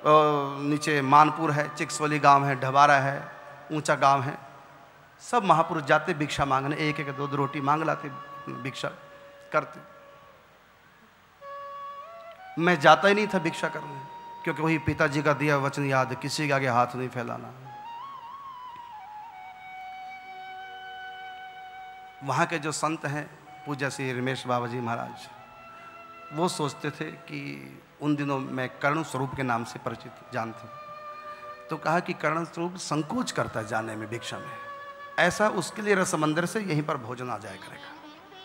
नीचे मानपुर है, चिक्सवली गाँव है, ढबारा है, ऊँचा गाँव है, सब महापुरुष जाते, भिक्षा मांगने एक एक दो दो रोटी मांग लाते, भिक्षा करते। मैं जाता ही नहीं था भिक्षा करने, क्योंकि वही पिताजी का दिया वचन याद, किसी के आगे हाथ नहीं फैलाना। वहाँ के जो संत हैं पूजा श्री रमेश बाबा जी महाराज, वो सोचते थे कि उन दिनों मैं कर्ण स्वरूप के नाम से परिचित, जानते तो कहा कि कर्ण स्वरूप संकोच करता है जाने में, भिक्षा में। ऐसा उसके लिए रसमंदिर से यहीं पर भोजन आ जाया करेगा।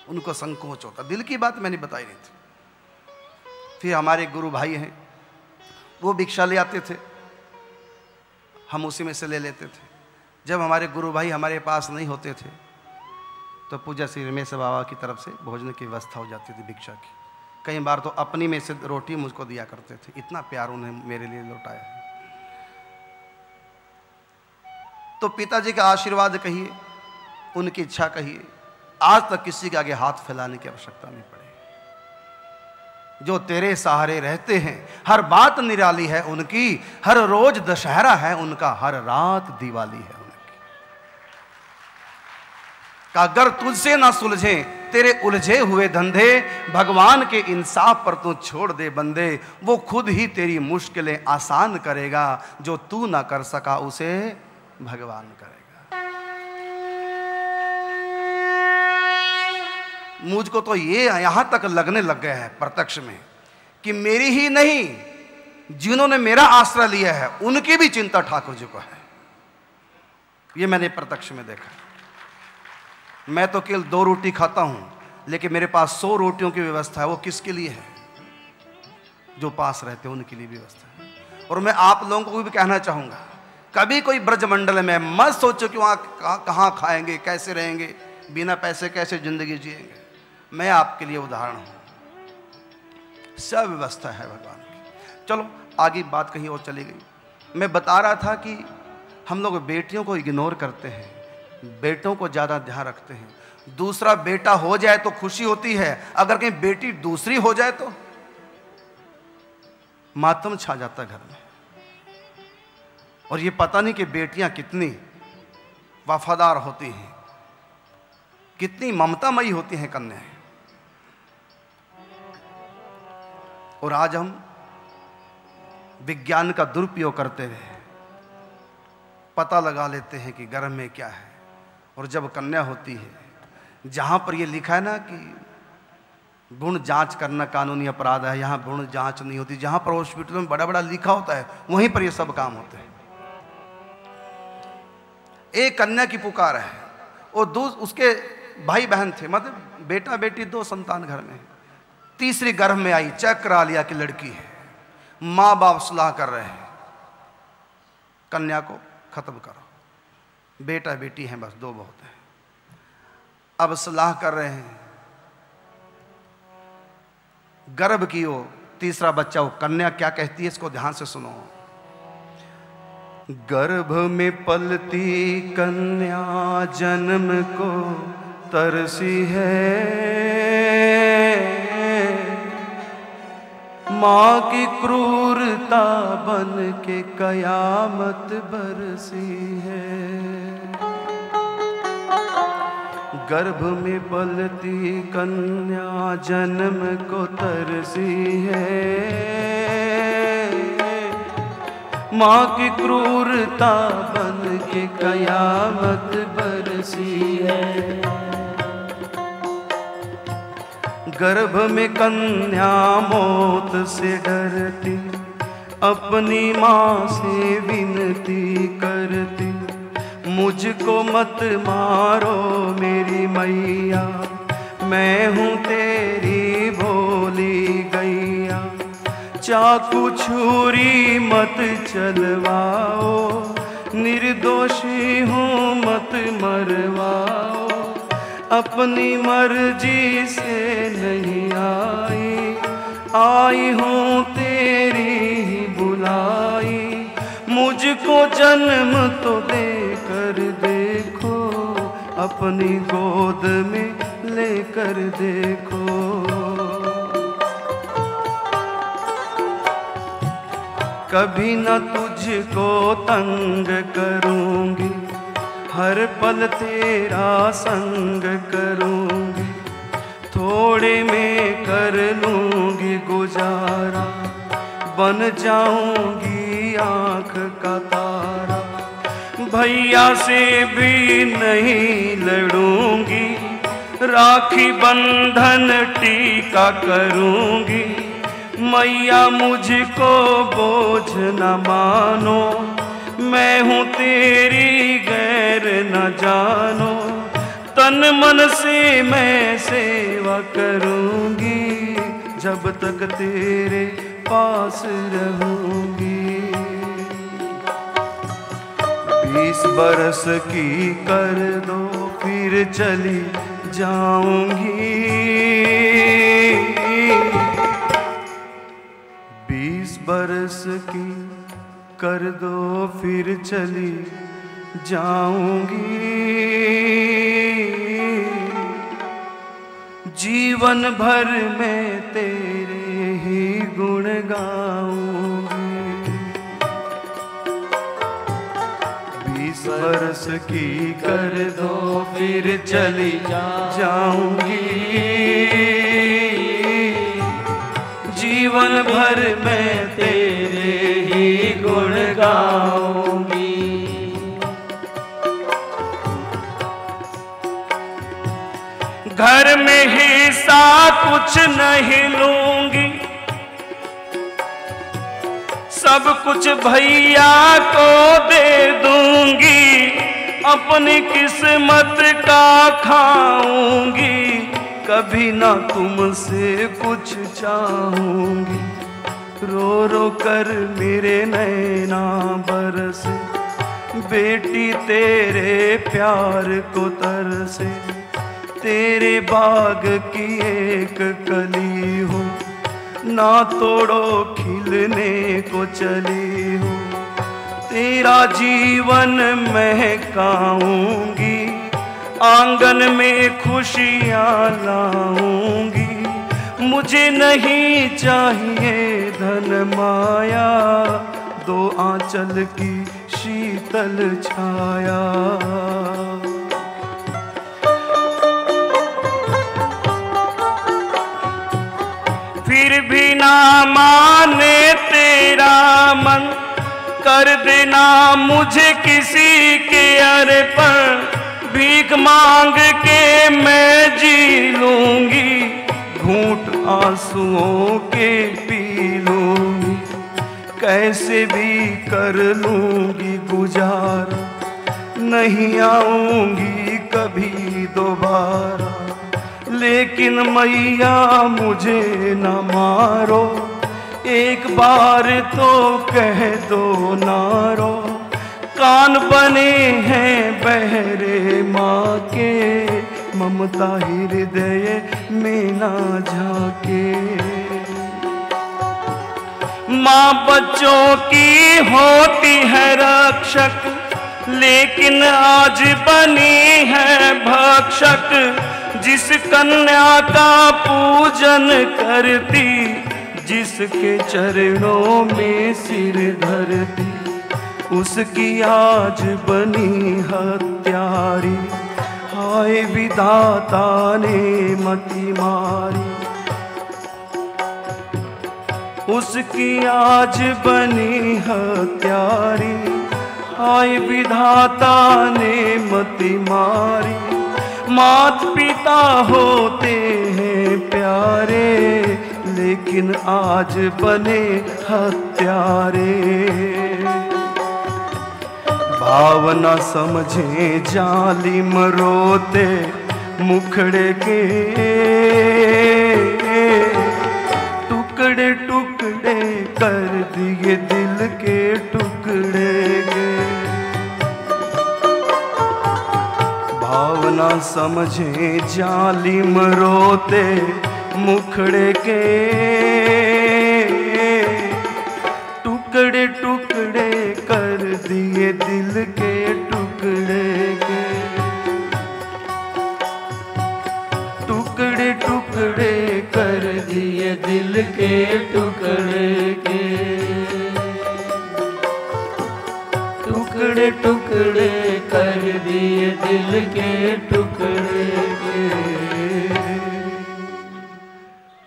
उनको संकोच होता। दिल की बात मैंने बताई नहीं थी। फिर हमारे गुरु भाई हैं, वो भिक्षा ले आते थे। हम उसी में से ले लेते थे। जब हमारे गुरु भाई हमारे पास नहीं होते थे तो पूजा श्री रमेश बाबा की तरफ़ से भोजन की व्यवस्था हो जाती थी भिक्षा की। कई बार तो अपनी में से रोटी मुझको दिया करते थे। इतना प्यार उन्हें मेरे लिए लौटाया है। तो पिताजी का आशीर्वाद कहिए, उनकी इच्छा कहिए, आज तक किसी के आगे हाथ फैलाने की आवश्यकता नहीं पड़े। जो तेरे सहारे रहते हैं, हर बात निराली है उनकी, हर रोज दशहरा है उनका, हर रात दिवाली है। उनकी अगर तुझसे ना सुलझे, तेरे उलझे हुए धंधे, भगवान के इंसाफ पर तू छोड़ दे बंदे, वो खुद ही तेरी मुश्किलें आसान करेगा, जो तू ना कर सका उसे भगवान करेगा। मुझको तो ये यहाँ तक लगने लग गया है प्रत्यक्ष में, कि मेरी ही नहीं, जिन्होंने मेरा आश्रय लिया है, उनकी भी चिंता ठाकुर जी को है। ये मैंने प्रत्यक्ष में देखा। मैं तो केवल दो रोटी खाता हूँ, लेकिन मेरे पास सौ रोटियों की व्यवस्था है, वो किसके लिए है? जो पास रहते हैं, उनके लिए व्यवस्था है। और मैं आप लोगों को भी कहना चाहूँगा, कभी कोई ब्रजमंडल में मत सोचो कि वहाँ कहाँ खाएँगे, कैसे रहेंगे, बिना पैसे कैसे ज़िंदगी जिएँगे। मैं आपके लिए उदाहरण हूँ। सब व्यवस्था है भगवान की। चलो, आगे बात कहीं और चली गई। मैं बता रहा था कि हम लोग बेटियों को इग्नोर करते हैं। बेटों को ज़्यादा ध्यान रखते हैं। दूसरा बेटा हो जाए तो खुशी होती है, अगर कहीं बेटी दूसरी हो जाए तो। मातम छा जाता घर में। और ये पता नहीं कि बेटियाँ कितनी वफादार होती हैं। कितनी ममतामयी होती हैं कन्याएँ और आज हम विज्ञान का दुरुपयोग करते हुए पता लगा लेते हैं कि गर्भ में क्या है। और जब कन्या होती है, जहाँ पर ये लिखा है ना कि गुण जाँच करना कानूनी अपराध है, यहाँ गुण जाँच नहीं होती, जहाँ पर हॉस्पिटल में बड़ा बड़ा लिखा होता है, वहीं पर ये सब काम होते हैं। एक कन्या की पुकार है और दो, उसके भाई बहन थे मतलब बेटा बेटी दो संतान घर में तीसरी गर्भ में आई, चेक करा लिया कि लड़की है, माँ बाप सलाह कर रहे हैं, कन्या को खत्म करो। बेटा बेटी हैं, बस दो बहुत हैं। अब सलाह कर रहे हैं, गर्भ की हो तीसरा बच्चा हो कन्या क्या कहती है, इसको ध्यान से सुनो। गर्भ में पलती कन्या जन्म को तरसी है। माँ की क्रूरता बन के कयामत बरसी है। गर्भ में पलती कन्या जन्म को तरसी है। माँ की क्रूरता बन के कयामत बरसी है। गर्भ में कन्या मौत से डरती, अपनी माँ से विनती करती, मुझको मत मारो मेरी मैया, मैं हूँ तेरी भोली गैया। चाकू छुरी मत चलवाओ, निर्दोषी हूँ मत मरवाओ। अपनी मर्ज़ी से नहीं आई। आई हूँ तेरी ही बुलाई। मुझको जन्म तो दे कर देखो। अपनी गोद में लेकर देखो। कभी न तुझको तंग करूँगी। हर पल तेरा संग करूँगी, थोड़े में कर लूँगी गुजारा, बन जाऊँगी आँख का तारा। भैया से भी नहीं लड़ूँगी, राखी बंधन टीका करूँगी, मैया मुझको बोझ न मानो। मैं हूँ तेरी गैर न जानो, तन मन से मैं सेवा करूँगी, जब तक तेरे पास रहूँगी। बीस बरस की कर दो, फिर चली जाऊँगी। बीस बरस की कर दो, फिर चली जाऊँगी। जीवन भर में तेरे ही गुण गाऊँगी। बीस बरस की कर दो, फिर चली जाऊँगी। जीवन भर में तेरे घर में हिस्सा कुछ नहीं लूँगी। सब कुछ भैया को दे दूँगी। अपनी किस्मत का खाऊँगी। कभी ना तुमसे कुछ चाहूँगी। रो रो कर मेरे नैना बरसे। बेटी तेरे प्यार को तरसे। तेरे बाग की एक कली हूँ। ना तोड़ो खिलने को चली हूँ। तेरा जीवन महकाऊँगी आँगन में खुशियाँ लाऊँगी। मुझे नहीं चाहिए धन माया, दो आंचल की शीतल छाया। फिर भी ना माने तेरा मन। कर देना मुझे किसी के अरे पर भीख मांग के मैं जी लूँगी। घूट आंसुओं के पी लूँगी। कैसे भी कर लूँगी गुजार। नहीं आऊँगी कभी दोबारा। लेकिन मैया, मुझे न मारो। एक बार तो कह दो नारो। कान बने हैं बहरे माँ के, ममता हृदय में ना झाके। माँ बच्चों की होती है रक्षक, लेकिन आज बनी है भक्षक। जिस कन्या का पूजन करती, जिसके चरणों में सिर धरती, उसकी आज बनी हत्यारी हाय विधाता ने मति मारी। उसकी आज बनी हत्यारी हाय विधाता ने मति मारी। मात पिता होते हैं प्यारे, लेकिन आज बने हत्यारे। भावना समझे, जालिम रोते मुखड़े के। टुकड़े टुकड़े कर दिए दिल के टुकड़े के। भावना समझे जाली मरोते मुखड़े के। टुकड़े टुकड़े कर दिए दिल के टुकड़े के। टुकड़े टुकड़े कर दिए दिल के टुकड़े के। टुकड़े टुकड़े दिल के टुकड़े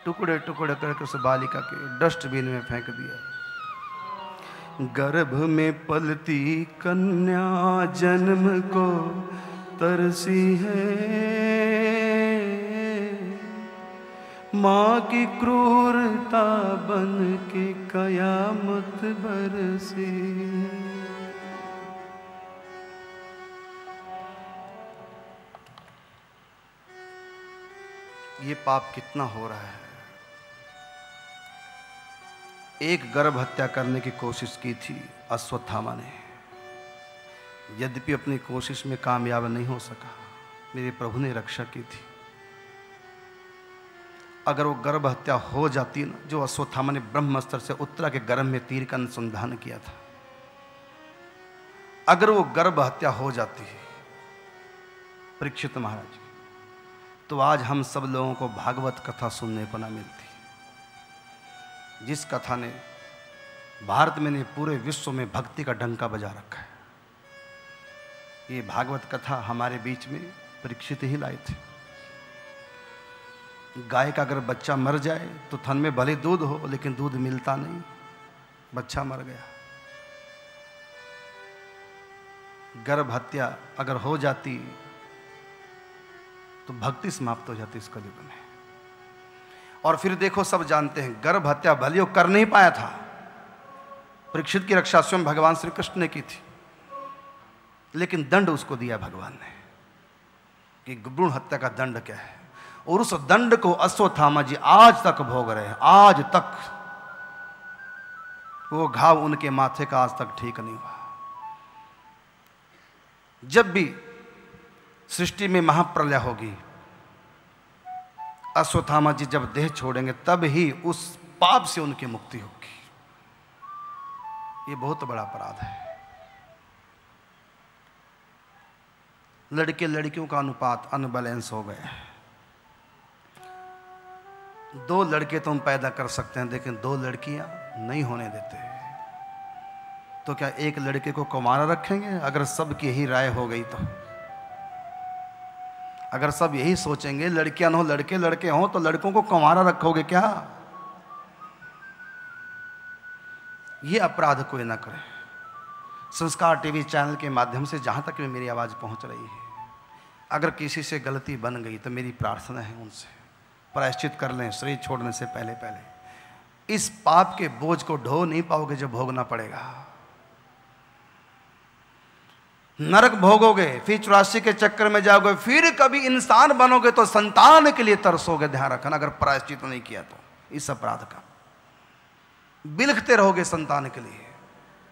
टुकड़े टुकड़े करके उस बालिका के डस्टबिन में फेंक दिया। गर्भ में पलती कन्या जन्म को तरसी है। माँ की क्रूरता बन के कयामत बरसी। ये पाप कितना हो रहा है? एक गर्भ हत्या करने की कोशिश की थी अश्वत्थामा ने। यद्यपि अपनी कोशिश में कामयाब नहीं हो सका, मेरे प्रभु ने रक्षा की थी। अगर वो गर्भ हत्या हो जाती ना, जो अश्वत्थामा ने ब्रह्मस्त्र से उत्तरा के गर्भ में तीर का अनुसंधान किया था, अगर वो गर्भ हत्या हो जाती है परीक्षित महाराज तो आज हम सब लोगों को भागवत कथा सुनने को ना मिलती। जिस कथा ने भारत में नहीं, पूरे विश्व में भक्ति का डंका बजा रखा है। ये भागवत कथा हमारे बीच में परीक्षित ही लाए थे। गाय का अगर बच्चा मर जाए तो थन में भले दूध हो, लेकिन दूध मिलता नहीं। बच्चा मर गया। गर्भ हत्या अगर हो जाती तो भक्ति समाप्त हो जाती इस कलयुग में। और फिर देखो, सब जानते हैं, गर्भ हत्या भले कर नहीं पाया था। परीक्षित की रक्षा स्वयं भगवान श्री कृष्ण ने की थी। लेकिन दंड उसको दिया भगवान ने कि भ्रूण हत्या का दंड क्या है? और उस दंड को अश्वत्थामा जी आज तक भोग रहे हैं, आज तक। वो घाव उनके माथे का आज तक ठीक नहीं हुआ। जब भी सृष्टि में महाप्रलय होगी। अश्वत्थामा जी जब देह छोड़ेंगे, तब ही उस पाप से उनकी मुक्ति होगी। ये बहुत बड़ा अपराध है। लड़के लड़कियों का अनुपात, अनबैलेंस हो गया है। दो लड़के तो हम पैदा कर सकते हैं, लेकिन दो लड़कियाँ नहीं होने देते तो क्या एक लड़के को कुमारा रखेंगे? अगर सबकी ही राय हो गई तो। अगर सब यही सोचेंगे, लड़कियाँ हो, लड़के लड़के हों तो लड़कों को कुमारा रखोगे क्या? ये अपराध कोई ना करे। संस्कार टीवी चैनल के माध्यम से जहाँ तक भी मेरी आवाज़ पहुँच रही है, अगर किसी से गलती बन गई तो मेरी प्रार्थना है उनसे। प्रायश्चित कर लें, शरीर छोड़ने से पहले पहले। इस पाप के बोझ को ढो नहीं पाओगे, जो भोगना पड़ेगा। नरक भोगोगे, फिर चौरासी के चक्कर में जाओगे, फिर कभी इंसान बनोगे तो संतान के लिए तरसोगे ध्यान रखना, अगर प्रायश्चित नहीं किया तो। इस अपराध का। बिलखते रहोगे संतान के लिए।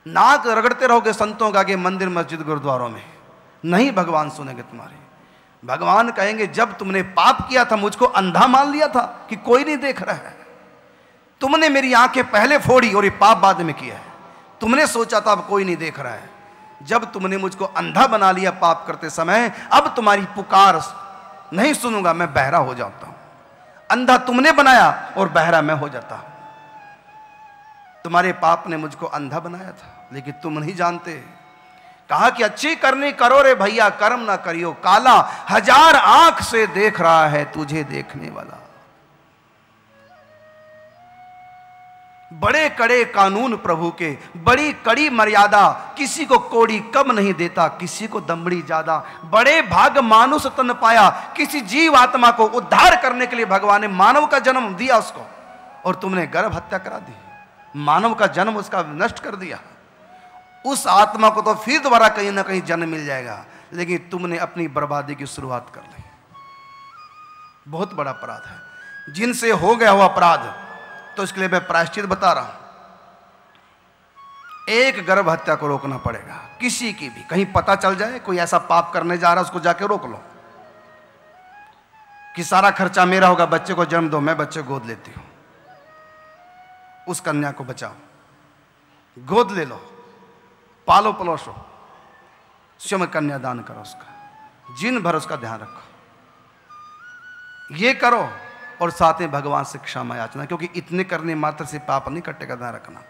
नाक रगड़ते रहोगे संतों का आगे मंदिर, मस्जिद, गुरुद्वारों में। नहीं भगवान सुनेंगे तुम्हारे। भगवान कहेंगे, जब तुमने पाप किया था, मुझको अंधा मान लिया था कि कोई नहीं देख रहा है। तुमने मेरी आँखें पहले फोड़ी और ये पाप बाद में किया है। तुमने सोचा था, अब कोई नहीं देख रहा है। जब तुमने मुझको अंधा बना लिया पाप करते समय, अब तुम्हारी पुकार नहीं सुनूँगा, मैं बहरा हो जाता हूँ। अंधा तुमने बनाया और बहरा मैं हो जाता हूँ। तुम्हारे पाप ने मुझको अंधा बनाया था, लेकिन तुम नहीं जानते। कहा कि अच्छी करनी करो रे भैया, कर्म ना करियो। काला हज़ार आँख से देख रहा है तुझे देखने वाला। बड़े कड़े कानून प्रभु के, बड़ी कड़ी मर्यादा किसी को कोड़ी कम नहीं देता, किसी को दमड़ी ज़्यादा। बड़े भाग मानुष तन पाया, किसी जीव आत्मा को उद्धार करने के लिए भगवान ने मानव का जन्म दिया उसको, और तुमने गर्भ हत्या करा दी। मानव का जन्म उसका नष्ट कर दिया। उस आत्मा को तो फिर दोबारा कहीं ना कहीं जन्म मिल जाएगा, लेकिन तुमने अपनी बर्बादी की शुरुआत कर ली। बहुत बड़ा अपराध है। जिनसे हो गया हुआ अपराध तो इसके लिए मैं प्रायश्चित बता रहा हूँ। एक गर्भ हत्या को रोकना पड़ेगा, किसी की भी। कहीं पता चल जाए, कोई ऐसा पाप करने जा रहा है, उसको जाके रोक लो। कि सारा खर्चा मेरा होगा, बच्चे को जन्म दो, मैं बच्चे गोद लेती हूँ। उस कन्या को बचाओ। गोद ले लो। पालो पलोसो स्वयं कन्यादान करो उसका। जिन भर उसका ध्यान रखो। ये करो। और साथ में भगवान से क्षमा याचना, क्योंकि इतने करने मात्र से पाप नहीं कटेगा ध्यान रखना।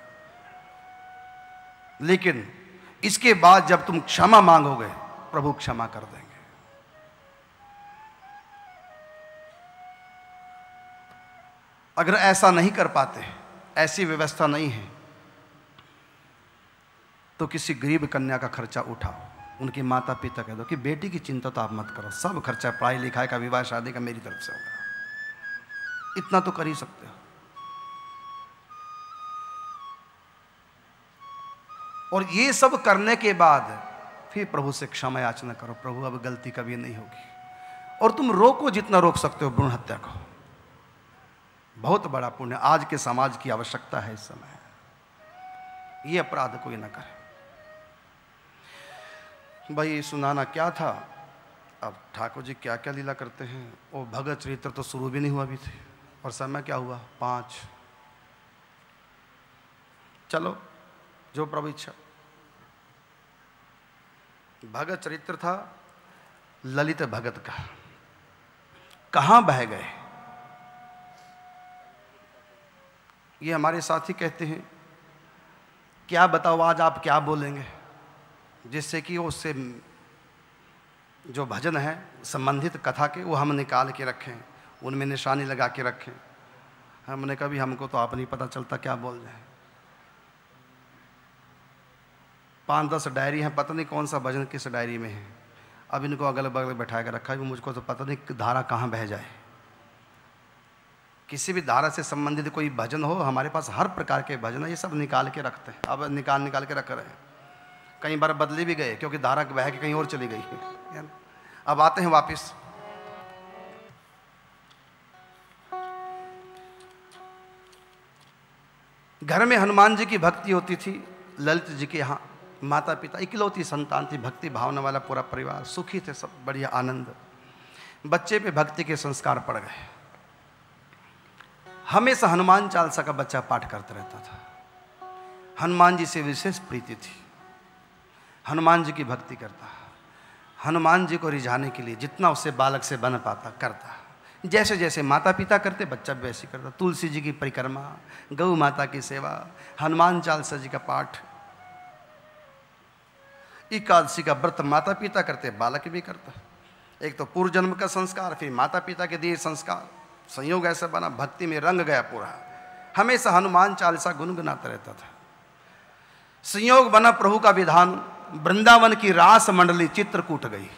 लेकिन इसके बाद जब तुम क्षमा मांगोगे, प्रभु क्षमा कर देंगे। अगर ऐसा नहीं कर पाते, ऐसी व्यवस्था नहीं है तो किसी गरीब कन्या का खर्चा उठाओ। उनके माता पिता कह दो कि, बेटी की चिंता तो आप मत करो, सब खर्चा पढ़ाई लिखाई का विवाह शादी का मेरी तरफ़ से होगा। इतना तो कर ही सकते हो। और ये सब करने के बाद फिर प्रभु से क्षमा याचना करो। प्रभु, अब गलती कभी नहीं होगी। और तुम रोको जितना रोक सकते हो भ्रूण हत्या को। बहुत बड़ा पुण्य। आज के समाज की आवश्यकता है इस समय। ये अपराध कोई ना करे। भाई, सुनाना क्या था? अब ठाकुर जी क्या क्या लीला करते हैं? वो भगत चरित्र तो शुरू भी नहीं हुआ भी थे और समय क्या हुआ? पाँच। चलो, जो प्रभु इच्छा। भगत चरित्र था, ललित भगत का। कहाँ बह गए? ये हमारे साथी कहते हैं, क्या बताओ, आज आप क्या बोलेंगे? जिससे कि उससे जो भजन है, संबंधित कथा के, वो हम निकाल के रखें। उनमें निशानी लगा के रखें। हमने कभी हमको तो आप नहीं पता चलता क्या बोल जाए। पाँच दस डायरी हैं, पता नहीं कौन सा भजन किस डायरी में है। अब इनको अगल बगल बैठा के रखा है मुझको तो पता नहीं धारा कहाँ बह जाए। किसी भी धारा से संबंधित कोई भजन हो, हमारे पास हर प्रकार के भजन है, ये सब निकाल के रखते हैं। अब निकाल निकाल के रख रहे हैं। कई बार बदली भी गए, क्योंकि धारा बह के कहीं और चली गई। है अब आते हैं वापस। घर में हनुमान जी की भक्ति होती थी, ललित जी के यहाँ माता पिता इकलौती संतान थी, भक्ति भावना वाला पूरा परिवार, सुखी थे सब, बढ़िया आनंद। बच्चे पे भक्ति के संस्कार पड़ गए। हमेशा हनुमान चालसा का बच्चा पाठ करता रहता था। हनुमान जी से विशेष प्रीति थी। हनुमान जी की भक्ति करता। हनुमान जी को रिझाने के लिए जितना उससे बालक से बन पाता, करता। जैसे जैसे माता पिता करते, बच्चा भी वैसे करता। तुलसी जी की परिक्रमा, गौ माता की सेवा, हनुमान चालीसा जी का पाठ। एकादशी का व्रत माता पिता करते, बालक भी करता। एक तो पूर्व जन्म का संस्कार, फिर माता पिता के दिए संस्कार। संयोग ऐसा बना, भक्ति में रंग गया पूरा। हमेशा हनुमान चालीसा गुनगुनाता रहता था। संयोग बना प्रभु का विधान, वृंदावन की रास मंडली चित्रकूट गई।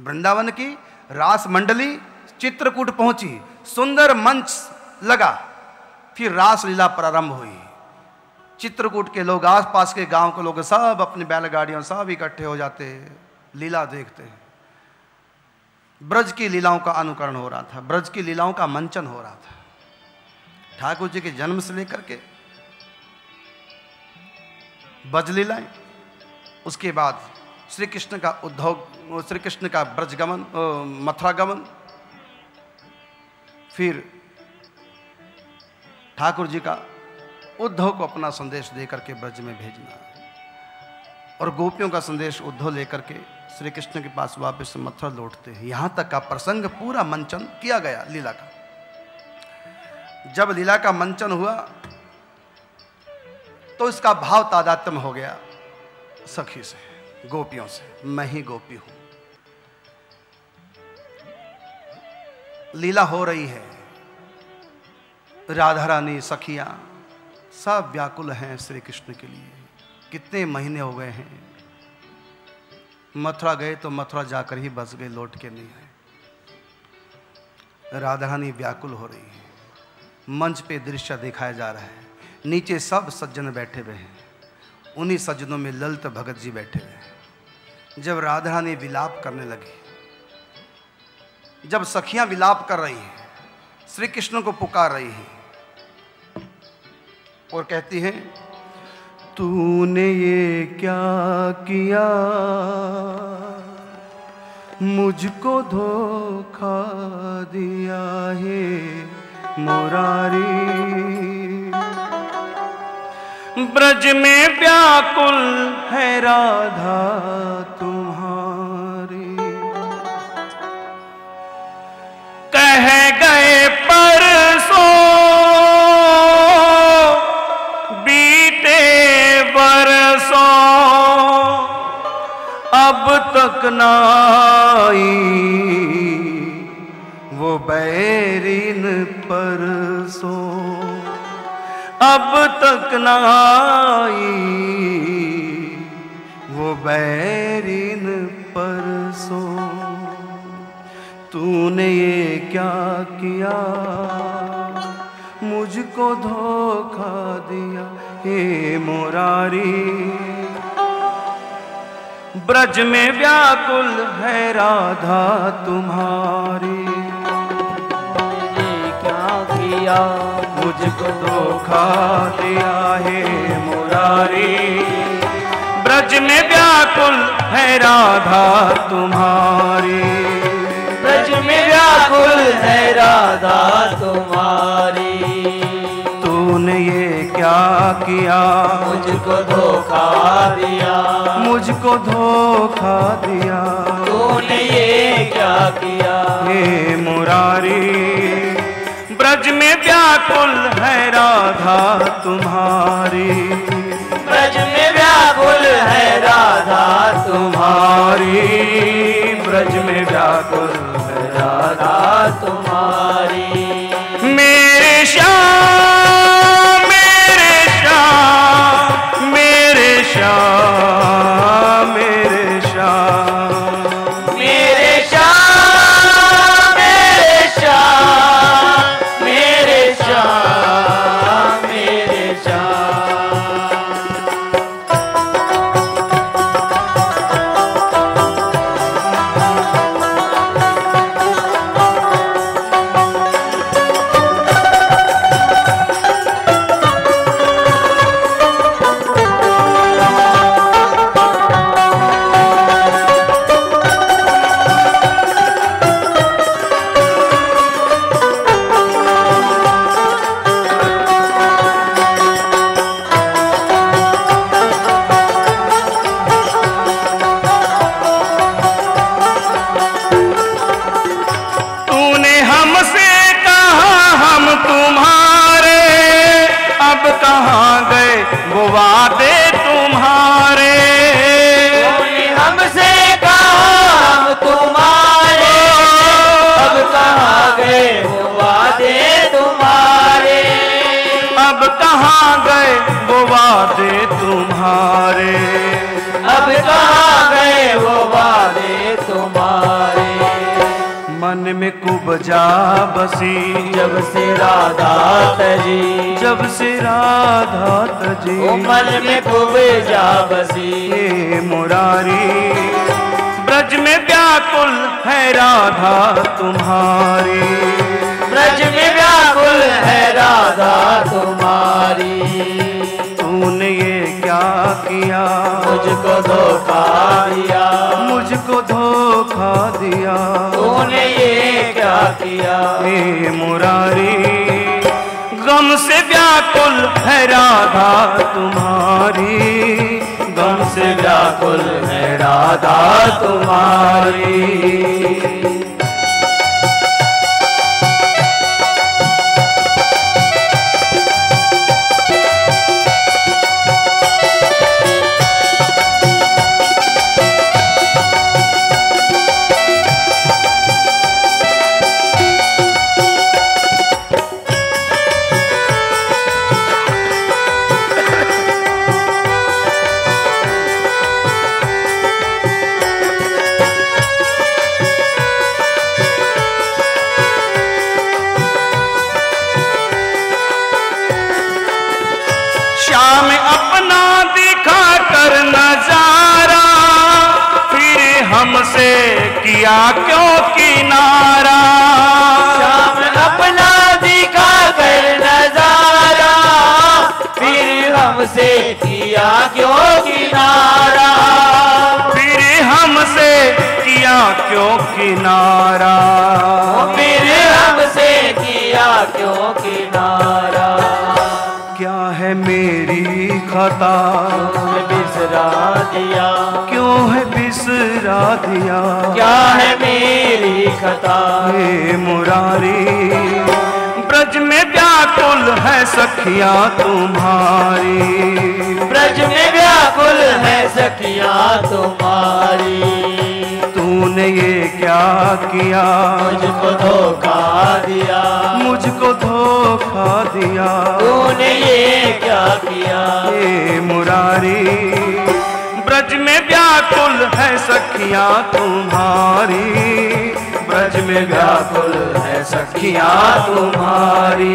वृंदावन की रास मंडली चित्रकूट पहुँची, सुंदर मंच लगा, फिर रास लीला प्रारंभ हुई। चित्रकूट के लोग, आसपास के गाँव के लोग सब अपनी बैलगाड़ियों सब इकट्ठे हो जाते, लीला देखते। ब्रज की लीलाओं का अनुकरण हो रहा था, ब्रज की लीलाओं का मंचन हो रहा था। ठाकुर जी के जन्म से लेकर के ब्रज लीलाएँ, उसके बाद श्री कृष्ण का उद्धव श्री कृष्ण का ब्रजगमन मथुरा गमन फिर ठाकुर जी का उद्धव को अपना संदेश दे करके ब्रज में भेजना और गोपियों का संदेश उद्धव लेकर के श्री कृष्ण के पास वापस मथुरा लौटते हैं। यहाँ तक का प्रसंग पूरा मंचन किया गया लीला का। जब लीला का मंचन हुआ तो इसका भाव तादात्म हो गया सखी से, गोपियों से। मैं ही गोपी हूँ। लीला हो रही है। राधा रानी सखियाँ, सब व्याकुल हैं श्री कृष्ण के लिए। कितने महीने हो गए हैं। मथुरा गए तो मथुरा जाकर ही बस गए, लौट के नहीं आए। राधा रानी व्याकुल हो रही है। मंच पे दृश्य दिखाया जा रहा है। नीचे सब सज्जन बैठे हुए हैं। उन्हीं सज्जनों में ललित भगत जी बैठे हुए हैं। जब राधा रानी विलाप करने लगी जब सखियाँ विलाप कर रही हैं श्री कृष्ण को पुकार रही हैं और कहती हैं, तूने ये क्या किया? मुझको धोखा दिया है, मुरारी। ब्रज में व्याकुल है राधा तुम्हारी तक नाई वो बैरिन पर सो। अब तक नाई वो बैरिन पर सो। तूने ये क्या किया? मुझको धोखा दिया, हे मुरारी। ब्रज में व्याकुल है राधा तुम्हारी। क्या किया? मुझको धोखा दिया है मुरारी। ब्रज में व्याकुल है राधा तुम्हारी। ब्रज में व्याकुल है राधा तुम्हारी। क्या। मुझको धोखा दिया। मुझको धोखा दिया। तूने ये क्या किया? हे मुरारी ब्रज में व्याकुल है राधा तुम्हारी। ब्रज में व्याकुल है राधा तुम्हारी। ब्रज में व्याकुल है राधा राधा से राधा तजी। मन में खूब जा बसी हे मुरारी ब्रज में व्याकुल है राधा तुम्हारी। ब्रज में व्याकुल है राधा तुम्हारी। तूने ये क्या किया? मुझको धोखा दिया। मुझको धोखा दिया। तूने ये क्या किया? हे मुरारी से व्याकुल है राधा तुम्हारी। गम से व्याकुल है राधा तुम्हारी। किया क्यों किनारा? शाम अपना दिखा कर नज़ारा। फिर हमसे किया क्यों किनारा? फिर हमसे किया क्यों किनारा? फिर हमसे किया क्यों किनारा? क्या है मेरी खता? दिया क्या है मेरी खता हे मुरारी ब्रज में व्याकुल है सखिया तुम्हारी। ब्रज में व्याकुल है सखिया तुम्हारी। तूने ये क्या किया? मुझको धोखा दिया। मुझको धोखा दिया। तूने ये क्या किया? हे मुरारी ब्रज में व्याकुल है सखिया तुम्हारी। ब्रज में व्याकुल है सखिया तुम्हारी।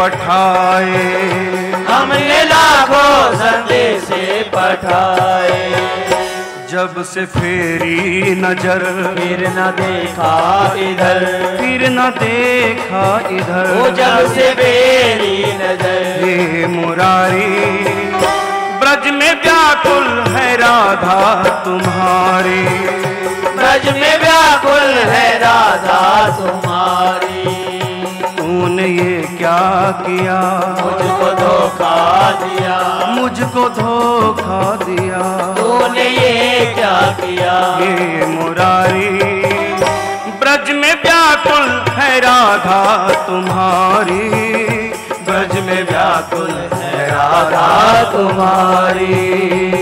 पठाए। हमने लाखों संदेश पठाए। जब से फेरी नज़र फिर न देखा इधर। फिर न देखा इधर। वो जब से मेरी नज़र। हे मुरारी ब्रज में व्याकुल है राधा तुम्हारी। ब्रज में व्याकुल है राधा तुम्हारी। तूने ये क्या किया? मुझको धोखा दिया। मुझको धोखा दिया। तूने ये क्या किया? हे मुरारी ब्रज में व्याकुल है राधा तुम्हारी। ब्रज में व्याकुल है राधा तुम्हारी।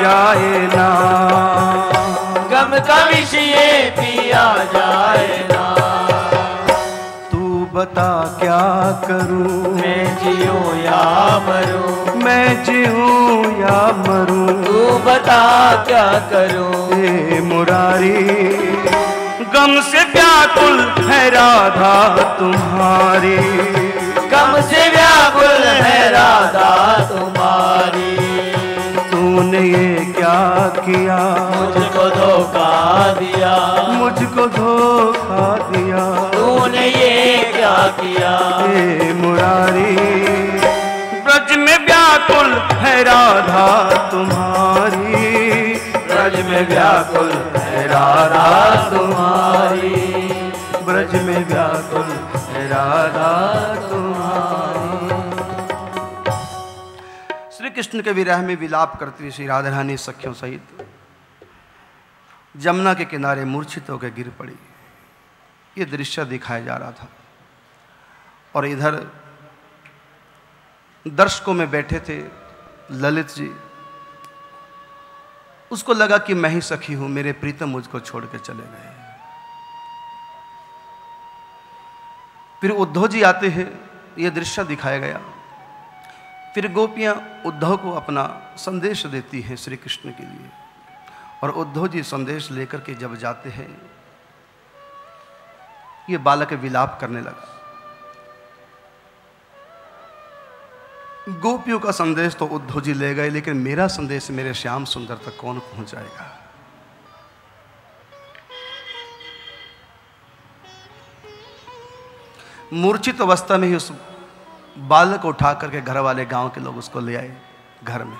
जाए ना। गम का विषय पिया जाए ना। तू बता क्या करूँ? मैं जियो या मरूं? मैं जीऊं या मरूं? तू बता क्या करूँ? हे मुरारी गम से व्याकुल है राधा तुम्हारी। गम से व्याकुल है राधा तुम्हारी। तूने ये क्या किया? मुझको धोखा दिया। मुझको धोखा दिया। तूने ये क्या किया? हे मुरारी ब्रज में व्याकुल है राधा तुम्हारी। ब्रज में व्याकुल है राधा तुम्हारी। कृष्ण के विरह में विलाप करती हुई श्री राधा रानी सखियों सहित जमुना के किनारे मूर्छित होकर गिर पड़ी। ये दृश्य दिखाया जा रहा था। और इधर दर्शकों में बैठे थे ललित जी। उसको लगा कि मैं ही सखी हूँ, मेरे प्रीतम मुझको छोड़ के चले गए। फिर उद्धव जी आते हैं यह दृश्य दिखाया गया। फिर गोपियाँ उद्धव को अपना संदेश देती हैं श्री कृष्ण के लिए। और उद्धव जी संदेश लेकर के जब जाते हैं, ये बालक विलाप करने लगा। गोपियों का संदेश तो उद्धव जी ले गए, लेकिन मेरा संदेश मेरे श्याम सुंदर तक कौन पहुंचाएगा? मूर्छित अवस्था में ही उस बालक उठा करके घर वाले गाँव के लोग उसको ले आए घर में।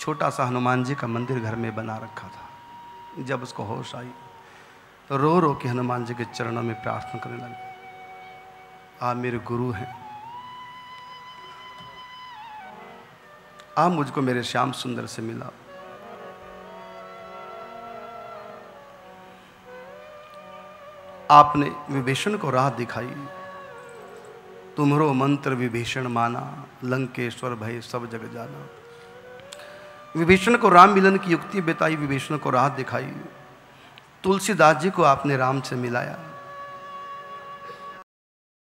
छोटा सा हनुमान जी का मंदिर घर में बना रखा था। जब उसको होश आई तो रो रो के हनुमान जी के चरणों में प्रार्थना करने लगे। आप मेरे गुरु हैं। आप मुझको मेरे श्याम सुंदर से मिला। आपने विभीषण को राह दिखाई। तुम्हरो मंत्र विभीषण माना, लंकेश्वर भय सब जग जाना। विभीषण को राम मिलन की युक्ति बिताई, विभीषण को राहत दिखाई। तुलसीदास जी को आपने राम से मिलाया।